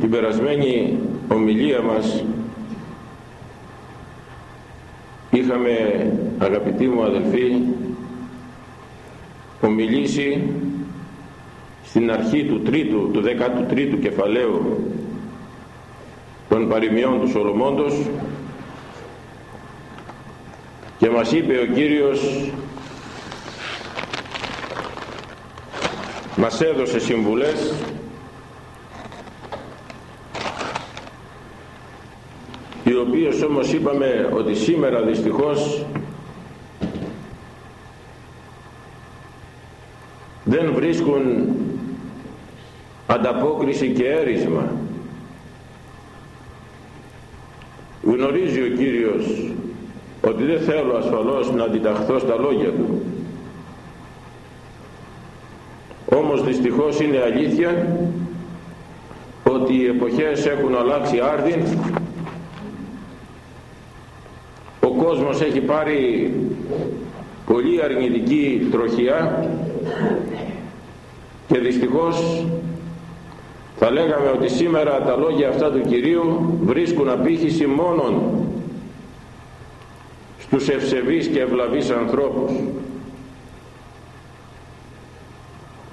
την περασμένη ομιλία μας είχαμε αγαπητοί μου αδελφοί ομιλήσει στην αρχή του τρίτου, του 13ου κεφαλαίου των παροιμιών του Σολομώντος και μας είπε ο Κύριος μας έδωσε συμβουλές οποίες όμως είπαμε ότι σήμερα δυστυχώς δεν βρίσκουν ανταπόκριση και έρισμα. Γνωρίζει ο Κύριος ότι δεν θέλω ασφαλώς να αντιταχθώ στα λόγια του. Όμως δυστυχώς είναι αλήθεια ότι οι εποχές έχουν αλλάξει άρδιν ο κόσμος έχει πάρει πολύ αρνητική τροχιά και δυστυχώς θα λέγαμε ότι σήμερα τα λόγια αυτά του Κυρίου βρίσκουν απήχηση μόνον στους ευσεβείς και ευλαβείς ανθρώπους.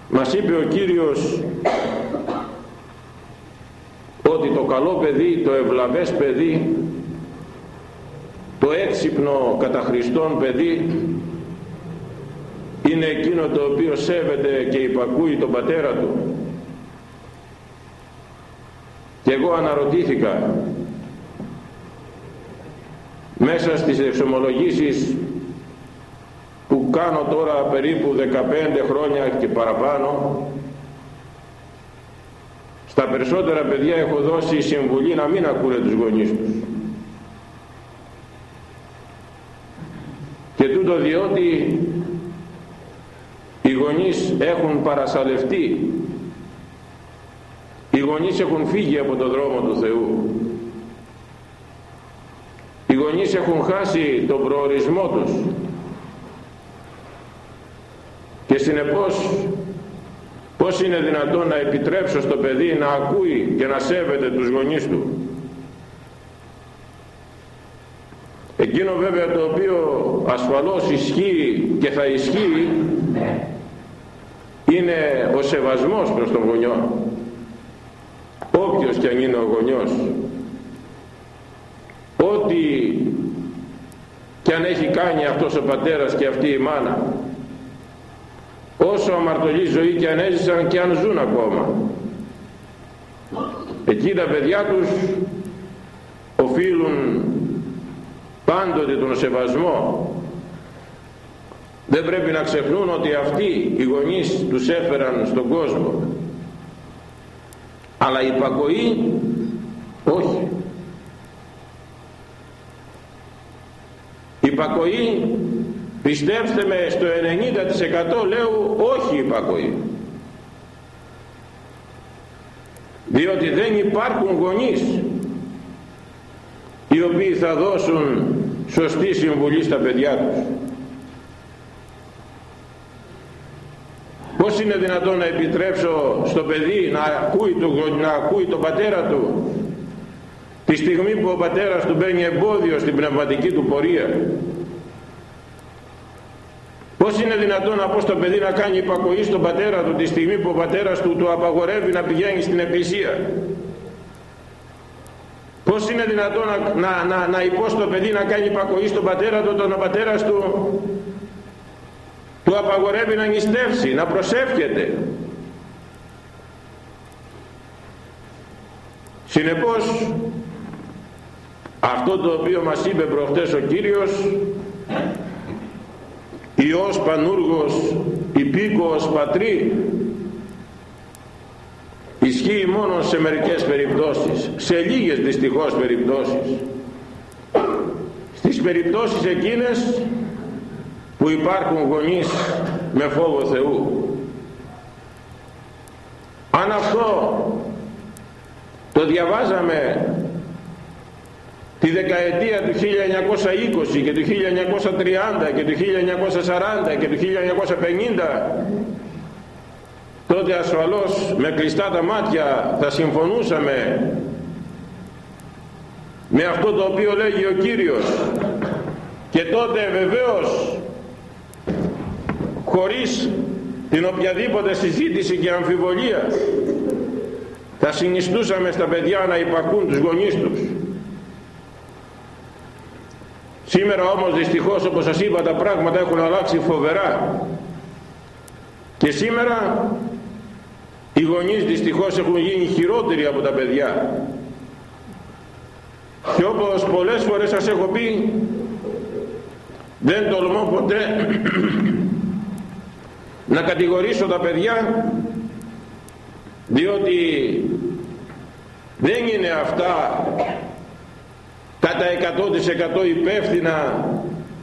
Μας είπε ο Κύριος ότι το καλό παιδί, το ευλαβές παιδί, το έξυπνο κατά Χριστόν παιδί είναι εκείνο το οποίο σέβεται και υπακούει τον πατέρα του. Και εγώ αναρωτήθηκα μέσα στις εξομολογήσεις που κάνω τώρα περίπου 15 χρόνια και παραπάνω στα περισσότερα παιδιά έχω δώσει συμβουλή να μην ακούνε τους γονείς τους και τούτο διότι οι γονείς έχουν παρασαλευτεί. Οι γονείς έχουν φύγει από το δρόμο του Θεού. Οι γονείς έχουν χάσει τον προορισμό τους. Και συνεπώς πως είναι δυνατόν να επιτρέψω στο παιδί να ακούει και να σέβεται τους γονείς του; Εκείνο βέβαια το οποίο ασφαλώς ισχύει και θα ισχύει είναι ο σεβασμός προς τον γονιό. Όποιος και αν είναι ο γονιός ό,τι και αν έχει κάνει αυτός ο πατέρας και αυτή η μάνα όσο αμαρτωλή ζωή και αν έζησαν και αν ζουν ακόμα εκεί τα παιδιά τους οφείλουν πάντοτε τον σεβασμό. Δεν πρέπει να ξεχνούν ότι αυτοί οι γονείς τους έφεραν στον κόσμο. Αλλά η υπακοή όχι. Η υπακοή πιστέψτε με στο 90% λέω όχι υπακοή. Διότι δεν υπάρχουν γονείς οι οποίοι θα δώσουν σωστή συμβουλή στα παιδιά τους Πώς είναι δυνατόν να επιτρέψω στο παιδί να ακούει, το, να ακούει τον πατέρα του τη στιγμή που ο πατέρας του μπαίνει εμπόδιο στην πνευματική του πορεία; Πώς είναι δυνατόν να πω στο παιδί να κάνει υπακοή στον πατέρα του τη στιγμή που ο πατέρας του του απαγορεύει να πηγαίνει στην εκκλησία; Πώς είναι δυνατόν να, να, να, να υπό στο παιδί να κάνει υπακοή στον πατέρα του όταν ο πατέρας του του απαγορεύει να νηστεύσει, να προσεύχεται. Συνεπώς αυτό το οποίο μας είπε προχτές ο Κύριος Υιός Πανούργος υπήκοος πατρί ισχύει μόνος σε μερικές περιπτώσεις σε λίγες δυστυχώς περιπτώσεις. Στις περιπτώσεις εκείνες που υπάρχουν γονείς με φόβο Θεού. Αν αυτό το διαβάζαμε τη δεκαετία του 1920 και του 1930 και του 1940 και του 1950 τότε ασφαλώς με κλειστά τα μάτια θα συμφωνούσαμε με αυτό το οποίο λέγει ο Κύριος. Και τότε βεβαίως χωρίς την οποιαδήποτε συζήτηση και αμφιβολία θα συνιστούσαμε στα παιδιά να υπακούν τους γονείς τους. Σήμερα όμως δυστυχώς όπως σας είπα τα πράγματα έχουν αλλάξει φοβερά. Και σήμερα οι γονείς δυστυχώς έχουν γίνει χειρότεροι από τα παιδιά. Και όπως πολλές φορές σας έχω πει δεν τολμώ ποτέ να κατηγορήσω τα παιδιά διότι δεν είναι αυτά κατά 100% υπεύθυνα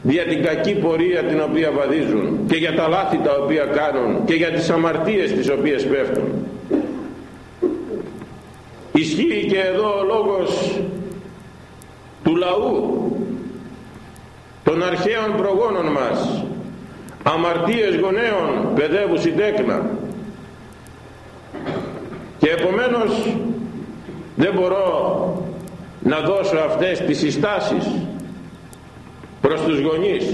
για την κακή πορεία την οποία βαδίζουν και για τα λάθη τα οποία κάνουν και για τις αμαρτίες τις οποίες πέφτουν ισχύει και εδώ ο λόγος του λαού των αρχαίων προγόνων μας αμαρτίες γονέων παιδεύουσι τέκνα. Και επομένως δεν μπορώ να δώσω αυτές τις συστάσεις προς τους γονείς.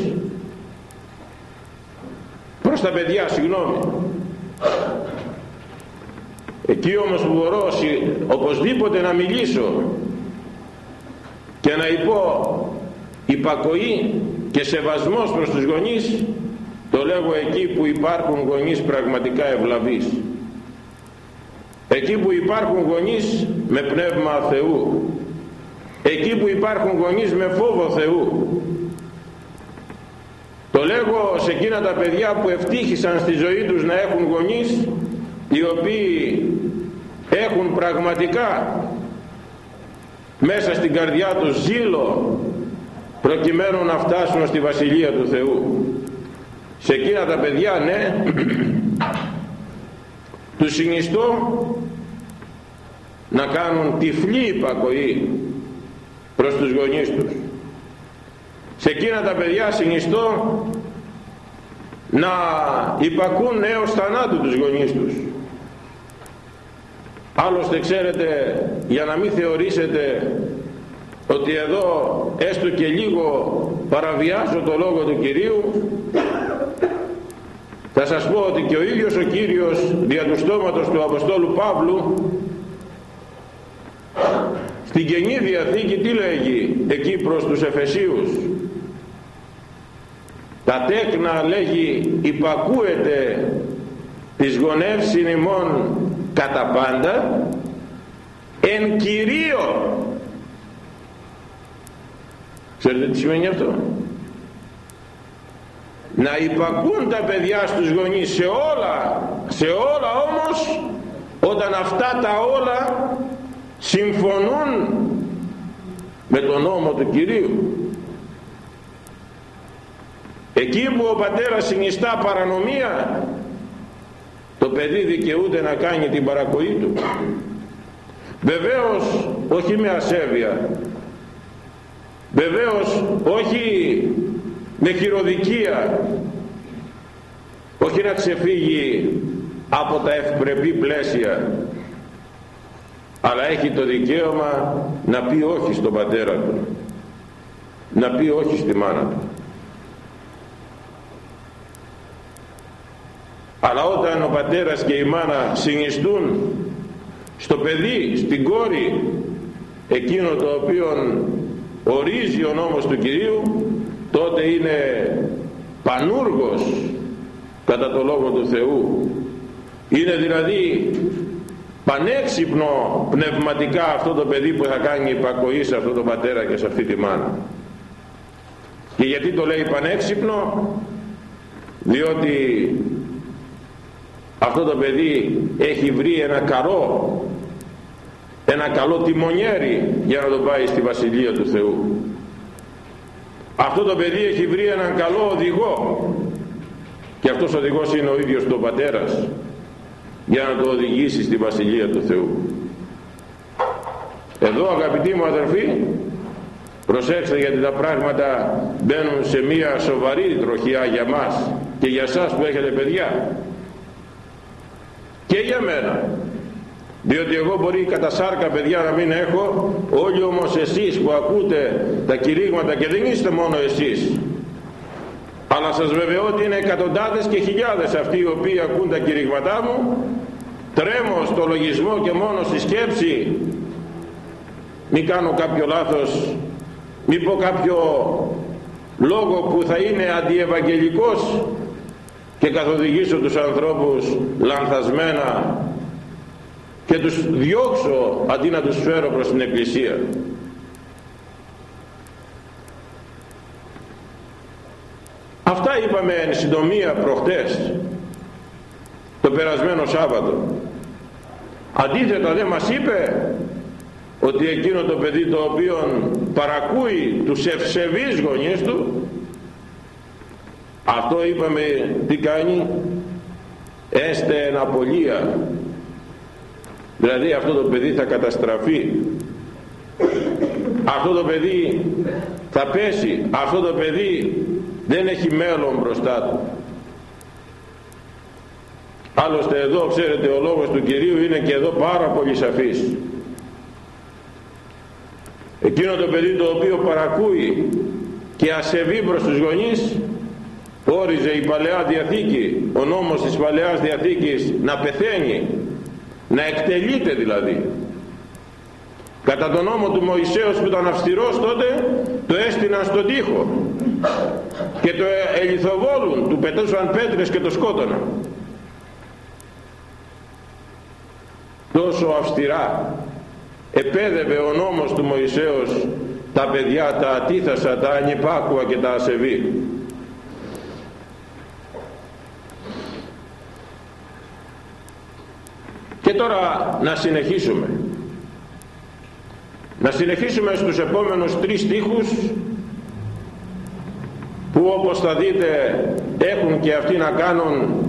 Προς τα παιδιά συγγνώμη εκεί όμως που μπορώ οπωσδήποτε να μιλήσω και να υπό υπακοή και σεβασμός προς τους γονείς το λέγω εκεί που υπάρχουν γονείς πραγματικά ευλαβείς. Εκεί που υπάρχουν γονείς με πνεύμα Θεού. Εκεί που υπάρχουν γονείς με φόβο Θεού. Το λέγω σε εκείνα τα παιδιά που ευτύχησαν στη ζωή τους να έχουν γονείς οι οποίοι έχουν πραγματικά μέσα στην καρδιά τους ζήλο προκειμένου να φτάσουν στη Βασιλεία του Θεού. Σε εκείνα τα παιδιά ναι τους συνιστώ να κάνουν τυφλή υπακοή προς τους γονείς τους. Σε εκείνα τα παιδιά συνιστώ να υπακούν έως θανάτου τους γονείς τους άλλωστε ξέρετε για να μην θεωρήσετε ότι εδώ έστω και λίγο παραβιάζω το λόγο του Κυρίου θα σας πω ότι και ο ίδιος ο Κύριος δια του στόματος του Αποστόλου Παύλου στην Καινή Διαθήκη τι λέγει εκεί προς τους Εφεσίους; Τα τέκνα λέγει υπακούεται της γονεύσιν ημών κατά πάντα εν κυρίω. Ξέρετε τι σημαίνει αυτό; Να υπακούν τα παιδιά στους γονείς σε όλα σε όλα όμως όταν αυτά τα όλα συμφωνούν με τον νόμο του Κυρίου. Εκεί που ο πατέρας συνιστά παρανομία το παιδί δικαιούται να κάνει την παρακοή του. Βεβαίως όχι με ασέβεια. Βεβαίως όχι με χειροδικία. Όχι να ξεφύγει από τα ευπρεπή πλαίσια. Αλλά έχει το δικαίωμα να πει όχι στον πατέρα του. Να πει όχι στη μάνα του αλλά όταν ο πατέρας και η μάνα συνιστούν στο παιδί, στην κόρη εκείνο το οποίο ορίζει ο νόμος του Κυρίου τότε είναι πανούργος κατά το Λόγο του Θεού. Είναι δηλαδή πανέξυπνο πνευματικά αυτό το παιδί που θα κάνει υπακοή σε αυτό το πατέρα και σε αυτή τη μάνα. Και γιατί το λέει πανέξυπνο; Διότι αυτό το παιδί έχει βρει ένα καρό ένα καλό τιμονιέρι για να το πάει στη Βασιλεία του Θεού. Αυτό το παιδί έχει βρει έναν καλό οδηγό. Και αυτός ο οδηγός είναι ο ίδιος το πατέρας για να το οδηγήσει στη Βασιλεία του Θεού. Εδώ αγαπητοί μου αδερφοί προσέξτε γιατί τα πράγματα μπαίνουν σε μια σοβαρή τροχιά για μας και για σας που έχετε παιδιά και για μένα. Διότι εγώ μπορεί κατά σάρκα παιδιά να μην έχω. Όλοι όμως εσείς που ακούτε τα κηρύγματα και δεν είστε μόνο εσείς. Αλλά σας βεβαιώ ότι είναι εκατοντάδες και χιλιάδες αυτοί οι οποίοι ακούν τα κηρύγματά μου. Τρέμω στο λογισμό και μόνο στη σκέψη. Μην κάνω κάποιο λάθος. Μη πω κάποιο λόγο που θα είναι αντιευαγγελικός και καθοδηγήσω τους ανθρώπους λανθασμένα και τους διώξω αντί να τους φέρω προς την Εκκλησία. Αυτά είπαμε εν συντομία προχτές το περασμένο Σάββατο. Αντίθετα δεν μας είπε ότι εκείνο το παιδί το οποίο παρακούει τους ευσεβείς γονείς του αυτό είπαμε τι κάνει; Έστε εν απολία. Δηλαδή αυτό το παιδί θα καταστραφεί. Αυτό το παιδί θα πέσει. Αυτό το παιδί δεν έχει μέλλον μπροστά του. Άλλωστε εδώ ξέρετε ο λόγος του Κυρίου είναι και εδώ πάρα πολύ σαφής. Εκείνο το παιδί το οποίο παρακούει και ασεβεί προς τους γονείς όριζε η Παλαιά Διαθήκη ο νόμος της Παλαιάς Διαθήκης να πεθαίνει να εκτελείται δηλαδή. Κατά τον νόμο του Μωυσέως που ήταν αυστηρός τότε το έστειναν στον τοίχο και το ελιθοβόλουν του πετούσαν πέτρες και το σκότωναν. Τόσο αυστηρά επέδευε ο νόμος του Μωυσέως τα παιδιά τα ατίθασα, τα ανυπάκουα και τα ασεβή και τώρα να συνεχίσουμε. Να συνεχίσουμε στους επόμενους τρεις στίχους που όπως θα δείτε έχουν και αυτοί να κάνουν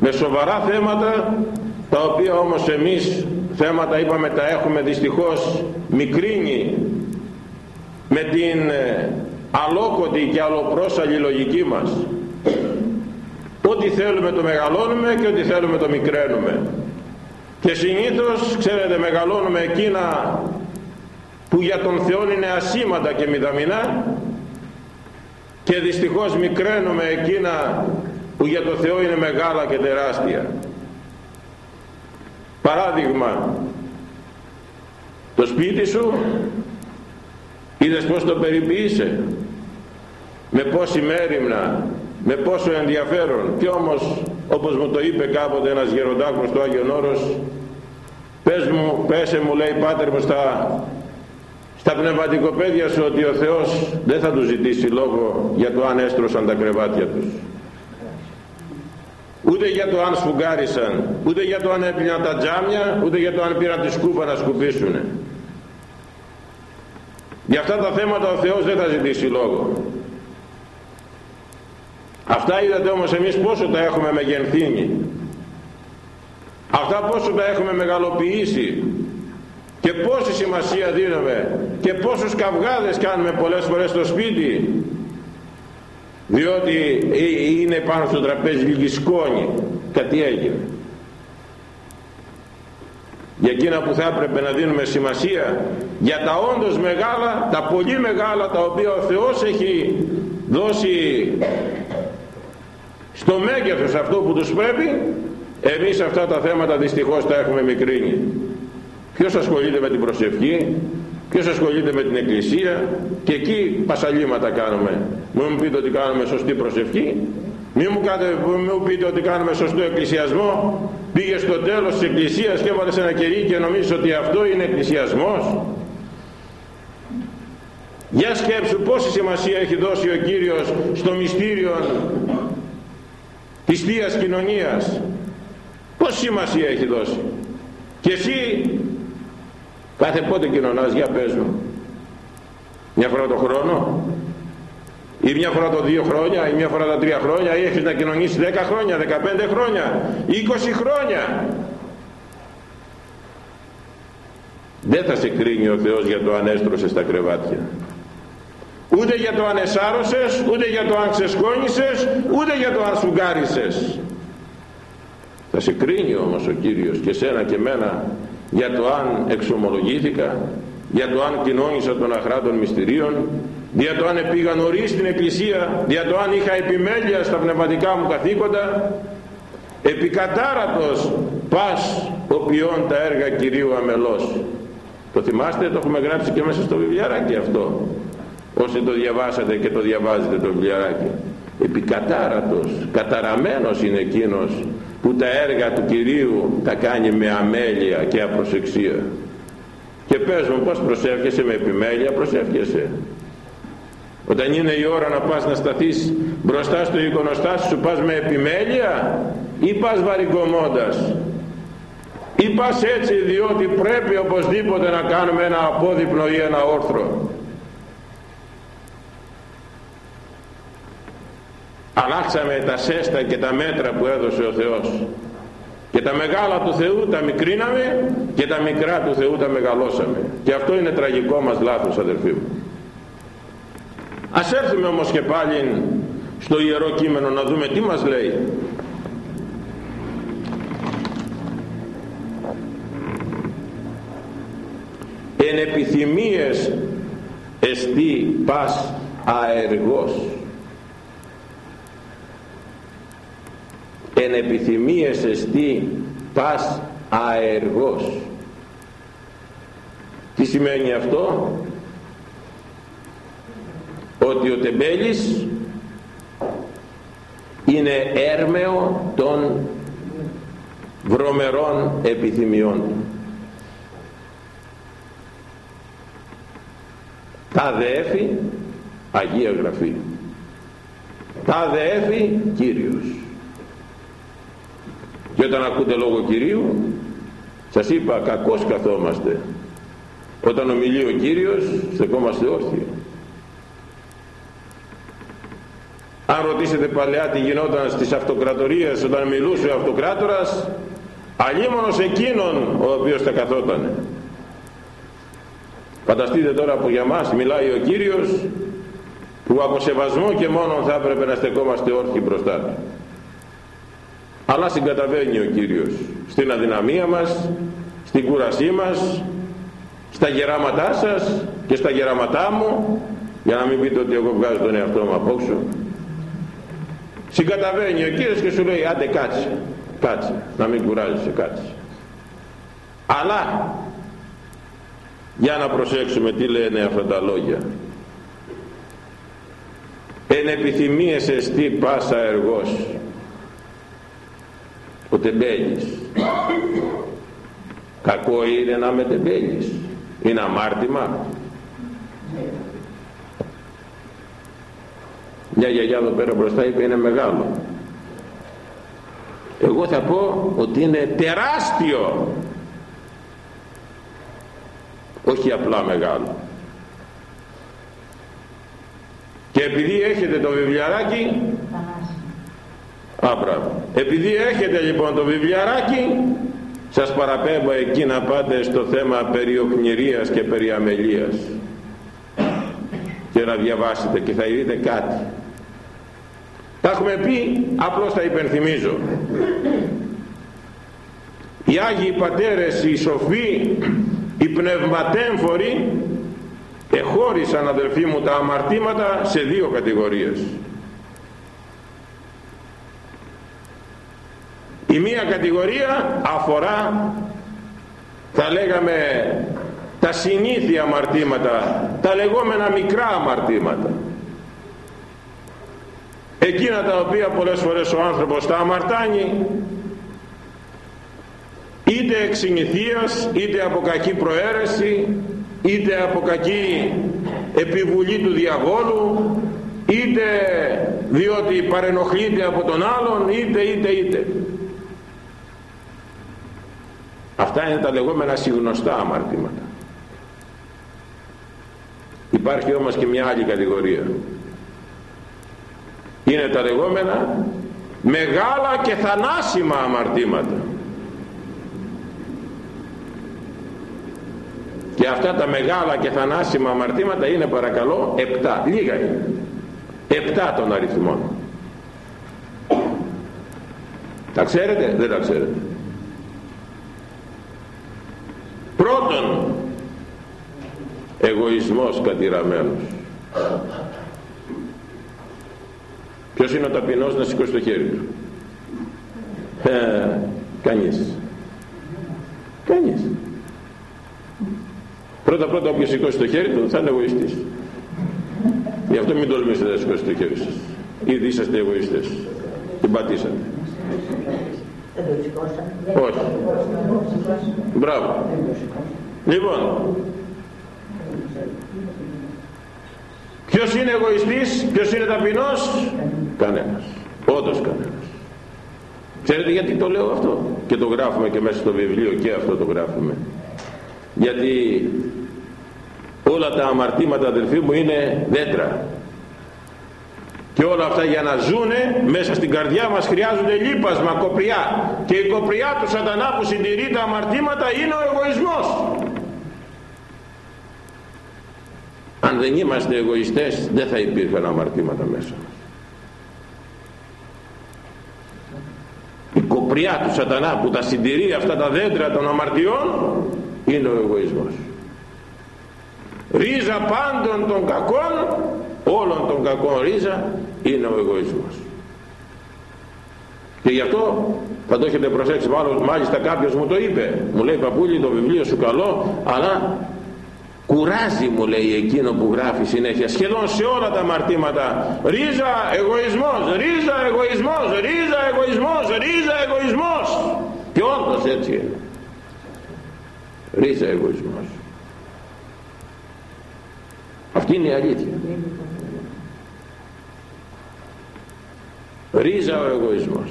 με σοβαρά θέματα τα οποία όμως εμείς θέματα είπαμε τα έχουμε δυστυχώς μικρύνει με την ε, αλόκοτη και αλλοπρόσαλη λογική μας. Ό,τι θέλουμε το μεγαλώνουμε και ό,τι θέλουμε το μικραίνουμε και συνήθως ξέρετε μεγαλώνουμε εκείνα που για τον Θεό είναι ασήμαντα και μηδαμινά και δυστυχώς μικραίνουμε εκείνα που για τον Θεό είναι μεγάλα και τεράστια. Παράδειγμα το σπίτι σου είδες πως το περιποίησε με πόση μέρημνα με πόσο ενδιαφέρον. Και όμως όπως μου το είπε κάποτε ένας γεροντάκος του Άγιον Όρος πες μου, πέσε μου λέει πάτερ μου στα, στα πνευματικοπαίδια σου ότι ο Θεός δεν θα του ζητήσει λόγο για το αν έστρωσαν τα κρεβάτια τους. Ούτε για το αν σφουγγάρισαν ούτε για το αν έπιναν τα τζάμια ούτε για το αν πήραν τη σκούπα να σκουπίσουν για αυτά τα θέματα ο Θεός δεν θα ζητήσει λόγο αυτά είδατε όμως εμείς πόσο τα έχουμε μεγενθύνει. Αυτά πόσο τα έχουμε μεγαλοποιήσει. Και πόση σημασία δίνουμε. Και πόσους καυγάδες κάνουμε πολλές φορές στο σπίτι. Διότι είναι πάνω στο τραπέζι λίγη σκόνη. Κάτι έγινε. Για εκείνα που θα έπρεπε να δίνουμε σημασία για τα όντως μεγάλα τα πολύ μεγάλα τα οποία ο Θεός έχει δώσει στο μέγεθος αυτό που τους πρέπει εμείς αυτά τα θέματα δυστυχώς τα έχουμε μικρύνει. Ποιος ασχολείται με την προσευχή ποιος ασχολείται με την εκκλησία και εκεί πασαλήματα κάνουμε. Μην μου πείτε ότι κάνουμε σωστή προσευχή μην μου, κάτε, μου πείτε ότι κάνουμε σωστό εκκλησιασμό. Πήγε στο τέλος της εκκλησίας και έβαλες ένα κερί και νομίζεις ότι αυτό είναι εκκλησιασμός. Για σκέψου πόση σημασία έχει δώσει ο Κύριος στο μυστήριο της Θείας Κοινωνίας. Πόση σημασία έχει δώσει. Και εσύ κάθε πότε κοινωνάς για πες μου. Μια φορά το χρόνο ή μια φορά το δύο χρόνια ή μια φορά τα τρία χρόνια ή έχεις να κοινωνήσεις δέκα χρόνια, δεκαπέντε χρόνια, είκοσι χρόνια. Δεν θα σε κρίνει ο Θεός για το αν έστρωσες τα κρεβάτια ούτε για το αν εσάρωσες ούτε για το αν ξεσκόνησες ούτε για το αν σουγκάρισες θα σε κρίνει όμως ο Κύριος και σένα και μένα για το αν εξομολογήθηκα για το αν κοινώνησα των αχράτων μυστηρίων για το αν πήγα νωρίς στην εκκλησία για το αν είχα επιμέλεια στα πνευματικά μου καθήκοντα. Επικατάρατος πας ποιόν τα έργα Κυρίου αμελός το θυμάστε το έχουμε γράψει και μέσα στο βιβλιαράκι αυτό όσοι το διαβάσατε και το διαβάζετε το βιβλιαράκι. Επικατάρατος καταραμένος είναι εκείνος που τα έργα του Κυρίου τα κάνει με αμέλεια και απροσεξία. Και πες μου πως προσεύχεσαι με επιμέλεια προσεύχεσαι. Όταν είναι η ώρα να πας να σταθείς μπροστά στο εικονοστάσιο σου πας με επιμέλεια ή πας βαρικομώντας ή πας έτσι διότι πρέπει οπωσδήποτε να κάνουμε ένα απόδειπνο ή ένα όρθρο; Αλλάξαμε τα σέστα και τα μέτρα που έδωσε ο Θεός. Και τα μεγάλα του Θεού τα μικρίναμε και τα μικρά του Θεού τα μεγαλώσαμε. Και αυτό είναι τραγικό μας λάθος αδερφοί μου. Ας έρθουμε όμως και πάλι στο Ιερό Κείμενο να δούμε τι μας λέει. Εν επιθυμίες εστί πας αεργός εν επιθυμίες εστί πας αεργός. Τι σημαίνει αυτό; Ότι ο τεμπέλης είναι έρμεο των βρωμερών επιθυμιών τα δέφη Αγία Γραφή. Τα δέφη Κύριος και όταν ακούτε λόγο Κυρίου σας είπα κακώς καθόμαστε όταν ομιλεί ο Κύριος στεκόμαστε όρθιοι. Αν ρωτήσετε παλαιά τι γινόταν στις αυτοκρατορίες όταν μιλούσε ο αυτοκράτορας αλλήμωνος εκείνον ο οποίος τα καθότανε. Φανταστείτε τώρα που για μας μιλάει ο Κύριος που από σεβασμό και μόνο θα έπρεπε να στεκόμαστε όρθιοι μπροστά του αλλά συγκαταβαίνει ο Κύριος στην αδυναμία μας στην κούρασή μας στα γεράματά σας και στα γεράματά μου. Για να μην πείτε ότι εγώ βγάζω τον εαυτό μου απόξω. Συγκαταβαίνει ο Κύριος και σου λέει άντε κάτσε κάτσε να μην κουράζεσαι κάτσε αλλά για να προσέξουμε τι λένε αυτά τα λόγια. Εν επιθυμίες εστί πάσα εργός ο τεμπέλης κακό είναι να με τεμπέλης είναι αμάρτημα. Μια γιαγιά εδώ πέρα μπροστά είπε είναι μεγάλο εγώ θα πω ότι είναι τεράστιο. Όχι απλά μεγάλο. Και επειδή έχετε το βιβλιαράκι Α, Επειδή έχετε λοιπόν το βιβλιαράκι, σας παραπέμπω εκεί να πάτε στο θέμα περί και περί αμελίας και να διαβάσετε και θα δείτε κάτι. Τα έχουμε πει, απλώς τα υπενθυμίζω. Οι Άγιοι Πατέρες, οι Σοφοί, οι Πνευματέμφοροι εχώρισαν αδελφοί μου τα αμαρτήματα σε δύο κατηγορίες. Η μία κατηγορία αφορά θα λέγαμε τα συνήθεια αμαρτήματα, τα λεγόμενα μικρά αμαρτήματα. Εκείνα τα οποία πολλές φορές ο άνθρωπος τα αμαρτάνει είτε εξ είτε από κακή προαίρεση είτε από κακή επιβουλή του διαβόλου είτε διότι παρενοχλείται από τον άλλον είτε είτε είτε Αυτά είναι τα λεγόμενα συγνωστά αμαρτήματα. Υπάρχει όμως και μια άλλη κατηγορία. Είναι τα λεγόμενα μεγάλα και θανάσιμα αμαρτήματα. Και αυτά τα μεγάλα και θανάσιμα αμαρτήματα είναι παρακαλώ επτά. Λίγα είναι. Επτά των αριθμών. τα ξέρετε; Δεν τα ξέρετε πρώτον εγωισμός κατηραμένος. Ποιος είναι ο ταπεινός να σηκώσει το χέρι του; Ε, κανείς. Κανείς. Πρώτα πρώτα όποιος σηκώσει το χέρι του θα είναι εγωιστής. Γι' αυτό μην τολμήσετε να σηκώσετε το χέρι σας. Ήδη είσαστε εγωιστές. Την πατήσατε όχι. Μπράβο. Λοιπόν ποιος είναι εγωιστής ποιος είναι ταπεινός; Κανένας. Όντως κανένας. Ξέρετε γιατί το λέω αυτό; Και το γράφουμε και μέσα στο βιβλίο και αυτό το γράφουμε. Γιατί όλα τα αμαρτήματα αδελφοί μου είναι δέντρα και όλα αυτά για να ζούνε μέσα στην καρδιά μας χρειάζονται λίπασμα, κοπριά. Και η κοπριά του σατανά που συντηρεί τα αμαρτήματα είναι ο εγωισμός. Αν δεν είμαστε εγωιστές δεν θα υπήρχαν αμαρτήματα μέσα μας. Η κοπριά του σατανά που τα συντηρεί αυτά τα δέντρα των αμαρτιών είναι ο εγωισμός. Ρίζα πάντων των κακών όλων των κακών ρίζα είναι ο εγωισμός. Και γι' αυτό θα το έχετε προσέξει μάλλον, μάλιστα κάποιος μου το είπε. Μου λέει παππούλη το βιβλίο σου καλό αλλά κουράζει μου λέει εκείνο που γράφει συνέχεια σχεδόν σε όλα τα αμαρτήματα ρίζα εγωισμός ρίζα εγωισμός ρίζα εγωισμός ρίζα εγωισμός και όντως έτσι είναι. Ρίζα εγωισμός. Αυτή είναι η αλήθεια ρίζα ο εγωισμός.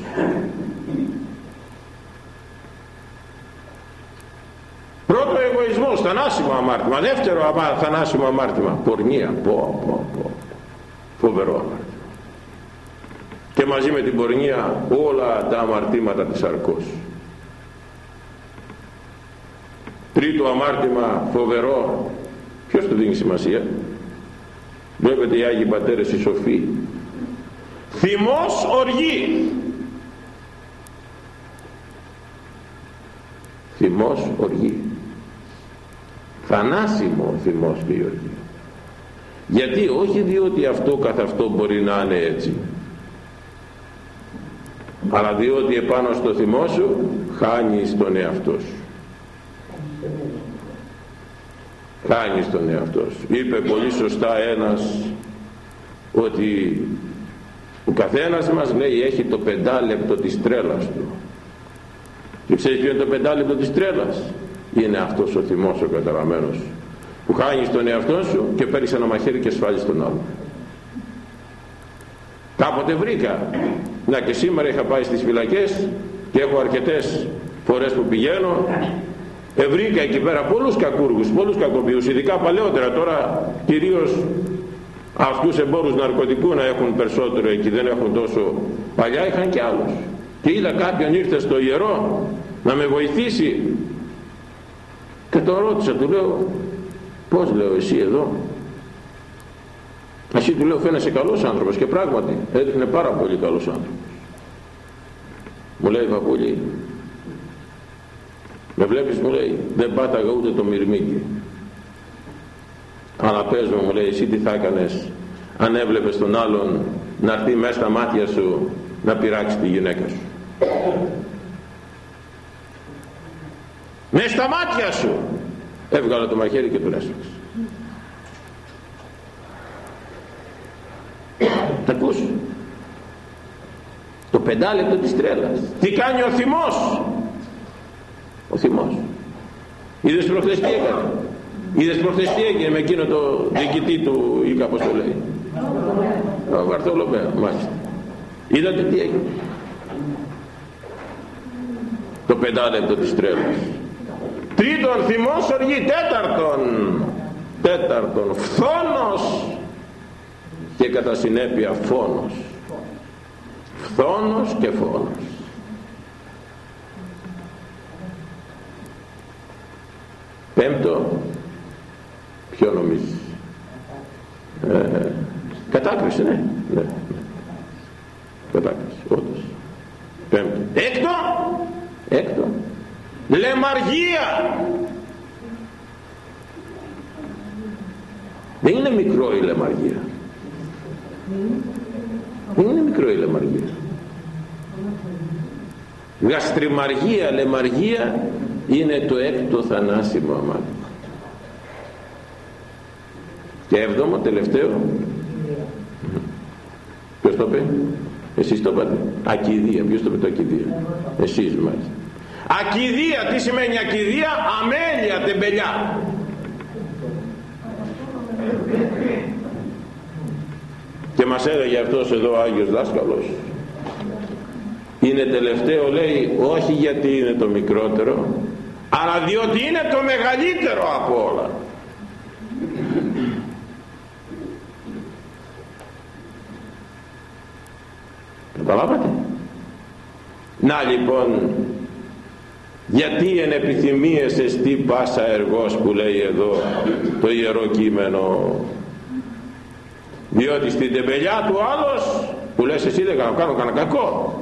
Πρώτο εγωισμός θανάσιμο αμάρτημα. Δεύτερο θανάσιμο αμάρτημα. Πορνεία. Πω, πω, πω. φοβερό αμάρτημα. Και μαζί με την πορνεία όλα τα αμαρτήματα της αρκός. Τρίτο αμάρτημα φοβερό. Ποιος του δίνει σημασία; Βλέπετε οι Άγιοι Πατέρες οι σοφοί θυμός οργή. Θυμός οργή. Θανάσιμο θυμός και η οργή. Γιατί όχι διότι αυτό καθ' αυτό μπορεί να είναι έτσι. Αλλά διότι επάνω στο θυμό σου χάνεις τον εαυτό σου. Χάνεις τον εαυτό σου. Είπε πολύ σωστά ένας ότι ο καθένας μας λέει έχει το πεντάλεπτο της τρέλας του και ξέρεις ποιο είναι το πεντάλεπτο της τρέλας; Είναι αυτός ο θυμός ο καταραμένος που χάνεις τον εαυτό σου και παίρνεις ένα μαχαίρι και σφάλεις τον άλλο κάποτε βρήκα. Να και σήμερα είχα πάει στις φυλακές και έχω αρκετές φορές που πηγαίνω. Ευρήκα εκεί πέρα πολλούς κακούργους, πολλούς κακοποιούς, ειδικά παλαιότερα. Τώρα κυρίως αυτούς εμπόρους ναρκωτικού να έχουν περισσότερο εκεί, δεν έχουν τόσο παλιά είχαν και άλλους. Και είδα κάποιον ήρθε στο ιερό να με βοηθήσει και τον ρώτησα, του λέω πώς λέω εσύ εδώ; Εσύ του λέω φαίνεσαι καλός άνθρωπος και πράγματι έδειχνε πάρα πολύ καλός άνθρωπος μου λέει παππούλη με βλέπεις μου λέει δεν πάταγα ούτε το μυρμήγκι αλλά πες μου, μου λέει εσύ τι θα έκανες; Αν έβλεπες τον άλλον να έρθει μέσα στα μάτια σου να πειράξει τη γυναίκα σου. Μέσα στα μάτια σου! Έβγαλε το μαχαίρι και του έσφαξε τα ακούς; Το πεντάλεπτο της τρέλας. Τι κάνει ο θυμός; Ο θυμός. Είδες προχθές τι έκανε; Είδες προχθές τι έγινε με εκείνο το διοικητή του ή κάπως το λέει. Ο Βαρθολομέα μάλιστα. Είδατε τι έγινε. Το πεντάλεπτο της τρέλας. Τρίτον θυμός οργή τέταρτον. Τέταρτον φθόνος. Και κατά συνέπεια φόνος. Φθόνος και φόνος. Πέμπτο ποιο νομίζεις ε, κατάκριση ναι, ναι, ναι. κατάκριση όντως πέμπτο έκτο λεμαργία δεν είναι μικρό η λεμαργία δεν είναι μικρό η λεμαργία γαστριμαργία, λεμαργία είναι το έκτο θανάσιμο αμάτι. Και έβδομο τελευταίο. Ποιος το είπε; Εσείς το είπατε. Ακιδεία. Ποιος το είπε το ακιδεία; Εσείς μάλιστα. Ακιδεία. Τι σημαίνει ακιδεία; Αμέλεια τεμπελιά. Και μας έλεγε αυτός εδώ ο Άγιος Δάσκαλος είναι τελευταίο λέει όχι γιατί είναι το μικρότερο αλλά διότι είναι το μεγαλύτερο από όλα. Καταλάβατε; Να λοιπόν γιατί εν επιθυμίες εστί πάσα εργός που λέει εδώ το ιερό κείμενο διότι στην τεμπελιά του άλλος που λες εσύ δεν κάνω, κάνω κανένα κακό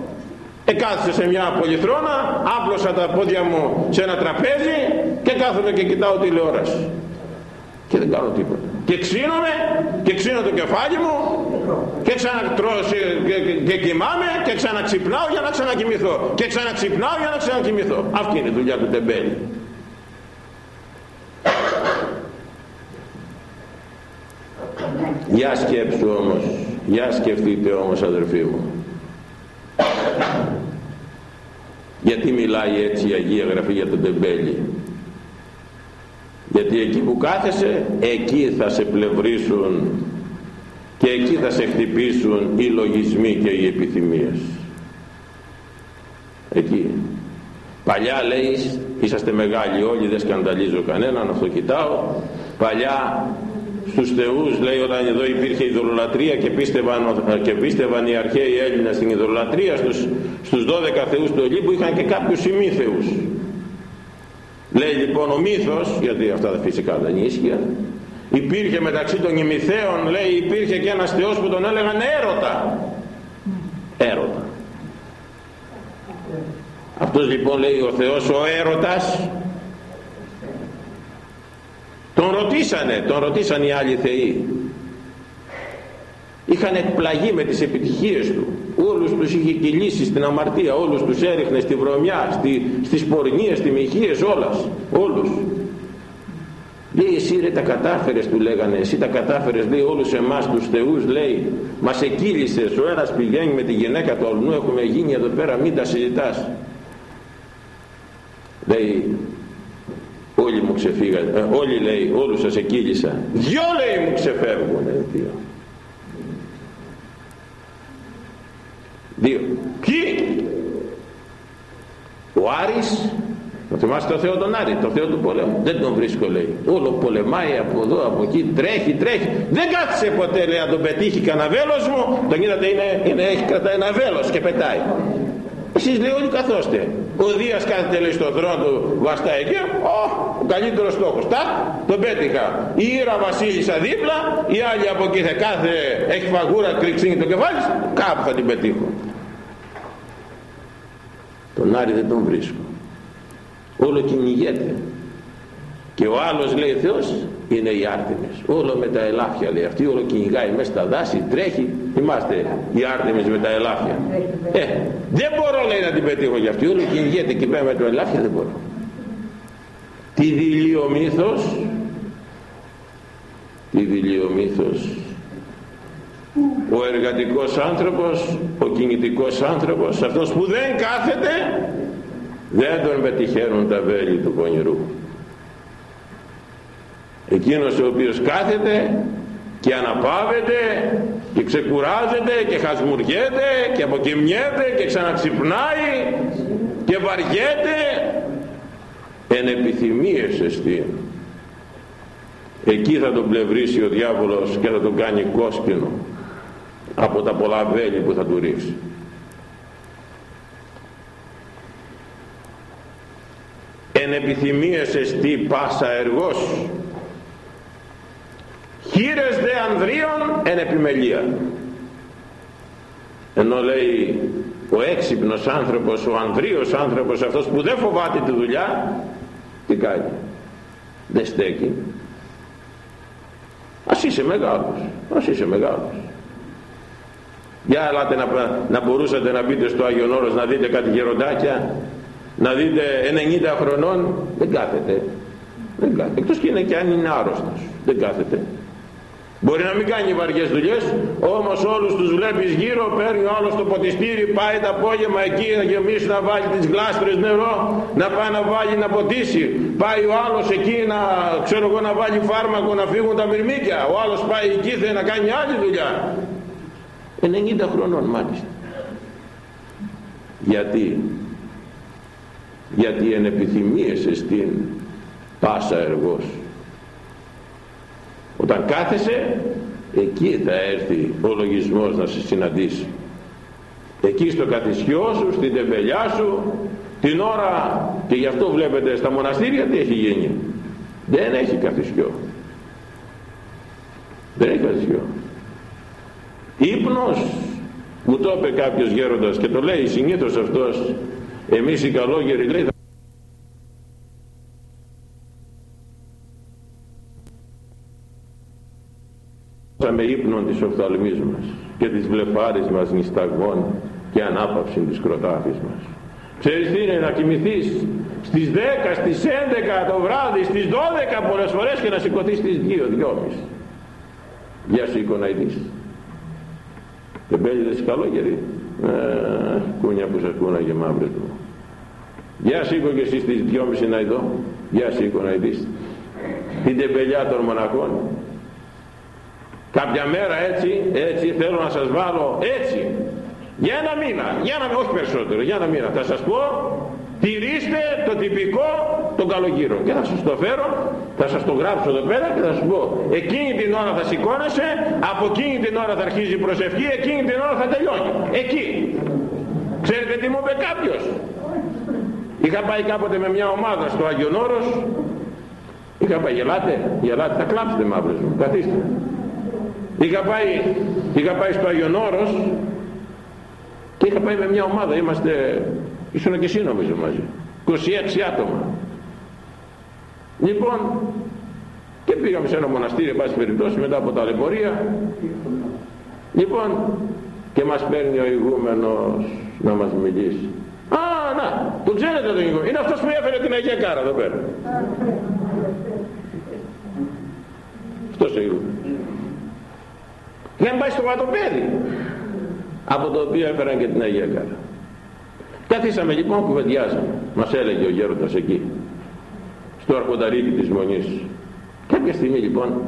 εκάθισε σε μια πολυθρόνα άπλωσα τα πόδια μου σε ένα τραπέζι και κάθομαι και κοιτάω τηλεόραση. Και δεν κάνω τίποτα. Και ξύνομαι και ξύνω το κεφάλι μου και ξανατρώω και, και, κοιμάμαι και ξαναξυπνάω για να ξανακοιμηθώ. Και ξαναξυπνάω για να ξανακοιμηθώ. Αυτή είναι η δουλειά του τεμπέλη. Για σκέψου όμως. Για σκεφτείτε όμως αδερφοί μου γιατί μιλάει έτσι η Αγία Γραφή για τον τεμπέλη. Γιατί εκεί που κάθεσαι εκεί θα σε πλευρίσουν και εκεί θα σε χτυπήσουν οι λογισμοί και οι επιθυμίες. Εκεί. Παλιά λέει είσαστε μεγάλοι όλοι δεν σκανταλίζω κανέναν αυτό κοιτάω παλιά στους θεούς λέει όταν εδώ υπήρχε ειδωλολατρία και πίστευαν, και πίστευαν οι αρχαίοι Έλληνες στην ειδωλολατρία στους, στους 12 θεούς του Ολύμπου είχαν και κάποιους ημίθεους. Λέει λοιπόν ο μύθος γιατί αυτά φυσικά δεν ίσχυαν υπήρχε μεταξύ των ημιθέων λέει υπήρχε και ένας θεός που τον έλεγαν έρωτα. Έρωτα. Αυτός λοιπόν λέει ο Θεός ο έρωτας τον ρωτήσανε, τον ρωτήσανε οι άλλοι θεοί. Είχαν εκπλαγεί με τις επιτυχίες του. Όλους τους είχε κυλήσει στην αμαρτία, όλους τους έριχνε στη βρωμιά, στη, στις πορνίες, στη μοιχείες, όλας. Όλους. Λέει εσύ ρε τα κατάφερες του λέγανε, εσύ τα κατάφερες λέει όλους εμάς τους θεούς λέει, μας εκείλησες, ο ένας πηγαίνει με τη γυναίκα του αλλού έχουμε γίνει εδώ πέρα μην τα συζητάς. Λέει όλοι μου ξεφύγαν, ε, όλοι λέει, όλους σας εκείλησα. Δυο λέει μου ξεφεύγουν, δύο. Δύο. Ποιοι; Ο Άρης, θα θυμάστε το Θεό τον Άρη, το Θεό του πολέμου. Δεν τον βρίσκω λέει. Όλο πολεμάει από εδώ, από εκεί, τρέχει, τρέχει. Δεν κάθισε ποτέ λέει να τον πετύχει κανένα βέλος μου. Τον είδατε είναι, είναι, έχει κρατάει ένα βέλος και πετάει. Εσείς λέει όλοι καθόστε. Ο Δίας κάθεται λέει στον θρόνο του βαστάει εκεί. Ο, ο καλύτερος στόχος. Τα, τον πέτυχα. Η Ήρα Βασίλισσα δίπλα, η άλλη από εκεί θα κάθε έχει φαγούρα, κρυξίνει το κεφάλι, κάπου θα την πετύχω. Τον Άρη δεν τον βρίσκω. Όλο κυνηγέται. Και ο άλλος λέει Θεός είναι οι Άρτεμις. Όλο με τα ελάφια λέει. Αυτή όλο κυνηγάει μέσα στα δάση, τρέχει. Είμαστε οι Άρτεμις με τα ελάφια. Ε, δεν μπορώ λέει να την πετύχω για αυτή. Όλο κυνηγέται και πέρα με το ελάφια δεν μπορώ. Τι δειλεί ο μύθος. Τι δειλεί ο μύθος. Ο εργατικός άνθρωπος, ο κινητικός άνθρωπος, αυτός που δεν κάθεται, δεν τον πετυχαίνουν τα βέλη του πονηρού εκείνος ο οποίος κάθεται και αναπαύεται και ξεκουράζεται και χασμουριέται και αποκοιμιέται και ξαναξυπνάει και βαριέται εν επιθυμίες εστί εκεί θα τον πλευρίσει ο διάβολος και θα τον κάνει κόσκινο από τα πολλά βέλη που θα του ρίξει. Εν επιθυμίες εστί πάσα εργός χείρες δε ανδρίων εν επιμελία. Ενώ λέει ο έξυπνος άνθρωπος ο ανδρείος άνθρωπος αυτός που δεν φοβάται τη δουλειά τι κάνει; Δεν στέκει. Ας είσαι μεγάλος ας είσαι μεγάλος. Για ελάτε να, να μπορούσατε να μπείτε στο Άγιον Όρος να δείτε κάτι γεροντάκια να δείτε 90 χρονών δεν κάθεται. Δεν κάθεται. Εκτός και είναι και αν είναι άρρωστος δεν κάθεται Μπορεί να μην κάνει βαριές δουλειές, όμως όλους τους βλέπεις γύρω, παίρνει ο άλλος το ποτιστήρι, πάει το απόγευμα εκεί να γεμίσει να βάλει τις γλάστρες νερό, να πάει να βάλει να ποτίσει. Πάει ο άλλος εκεί να, ξέρω εγώ, να βάλει φάρμακο να φύγουν τα μυρμήκια. Ο άλλος πάει εκεί θέλει να κάνει άλλη δουλειά. 90 χρονών μάλιστα. Γιατί, γιατί εν επιθυμίες στην πάσα εργός όταν κάθεσαι εκεί θα έρθει ο λογισμός να σε συναντήσει. Εκεί στο καθισιό σου, στην τεμπελιά σου την ώρα και γι' αυτό βλέπετε στα μοναστήρια τι έχει γίνει. Δεν έχει καθισιό. Δεν έχει καθισιό. Ύπνος μου το είπε κάποιος γέροντας και το λέει συνήθως αυτός εμείς οι καλόγεροι λέει με ύπνον της οφθαλμής μας και της βλεφάρης μας νησταγών και ανάπαυση της κροτάφης μας. Ξέρεις τι είναι να κοιμηθείς στις 10, στις 11 το βράδυ, στις 12 πολλές φορές και να σηκωθείς στις 2, 2.30. Γεια σου εικοναϊτής. Τεμπέλιδες καλόγεροι. Ε, κούνια που σας κούναγε μαύρες μου. Γεια σήκω και εσείς στις 2.30 να ειδώ. Γεια σου εικοναϊτής. Την τεμπελιά των μοναχών κάποια μέρα έτσι, έτσι θέλω να σας βάλω έτσι. Για ένα μήνα, για ένα, όχι περισσότερο, για ένα μήνα θα σας πω τηρήστε το τυπικό των καλογύρων και θα σας το φέρω θα σας το γράψω εδώ πέρα και θα σας πω εκείνη την ώρα θα σηκώνεσαι από εκείνη την ώρα θα αρχίζει η προσευχή εκείνη την ώρα θα τελειώνει. Εκεί. Ξέρετε τι μου είπε κάποιος; Είχα πάει κάποτε με μια ομάδα στο Άγιον Όρος. Είχα πάει γελάτε γελάτε θα κλάψετε μαύρες μου καθίστε είχα πάει, είχα πάει στο Άγιον Όρος και είχα πάει με μια ομάδα. Είμαστε ήσουν και εσύ νομίζω μαζί. 26 άτομα. Λοιπόν και πήγαμε σε ένα μοναστήρι εν πάση περιπτώσει μετά από τα λεπορία λοιπόν και μας παίρνει ο ηγούμενος να μας μιλήσει. Α, να, τον ξέρετε τον ηγούμενο. Είναι αυτός που έφερε την Αγία Κάρα εδώ πέρα. Αυτός ο ηγούμενος να πάει στο βατοπέδι από το οποίο έφεραν και την Αγία Κάρα καθίσαμε λοιπόν κουβεντιάζαμε. Μας έλεγε ο γέροντας εκεί στο αρχονταρίκι της Μονής. Κάποια στιγμή λοιπόν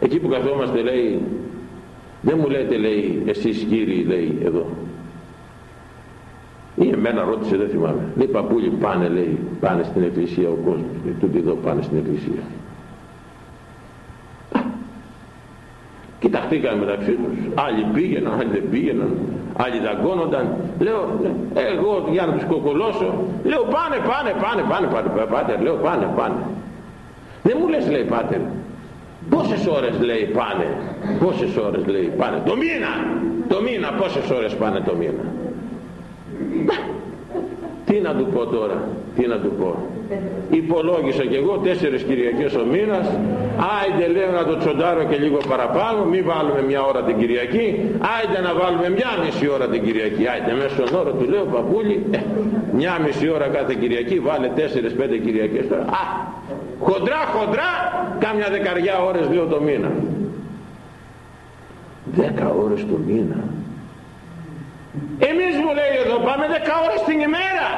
εκεί που καθόμαστε λέει δεν μου λέτε λέει εσείς κύριοι λέει εδώ. Ή εμένα ρώτησε δεν θυμάμαι. Λέει παππούλη πάνε λέει πάνε στην εκκλησία ο κόσμος λέει τούτοι εδώ πάνε στην εκκλησία Κοιταχτήκαν μεταξύ τους. Άλλοι πήγαιναν, άλλοι δεν πήγαιναν, άλλοι δαγκώνονταν. Λέω, εγώ για να τους κοκολώσω, λέω πάνε, πάνε, πάνε, πάνε, πάνε, πάτερ, λέω πάνε, πάνε. Δεν μου λες λέει πάτερ, πόσες ώρες λέει πάνε, πόσες ώρες λέει πάνε, το μήνα, το μήνα, πόσες ώρες πάνε το μήνα. Τι να του πω τώρα, τι να του πω. Υπολόγισα κι εγώ τέσσερις Κυριακές ο μήνας. Άιντε λέω να το τσοντάρω και λίγο παραπάνω, μην βάλουμε μια ώρα την Κυριακή. Άιντε να βάλουμε μια μισή ώρα την Κυριακή. Άιντε μέσω ώρα του λέω παππούλη, ε, μια μισή ώρα κάθε Κυριακή, βάλε τέσσερις πέντε Κυριακές τώρα. Α, χοντρά χοντρά, κάμια δεκαριά ώρες λέω το μήνα. Δέκα ώρες το μήνα εμείς μου λέει εδώ πάμε 10 ώρες την ημέρα.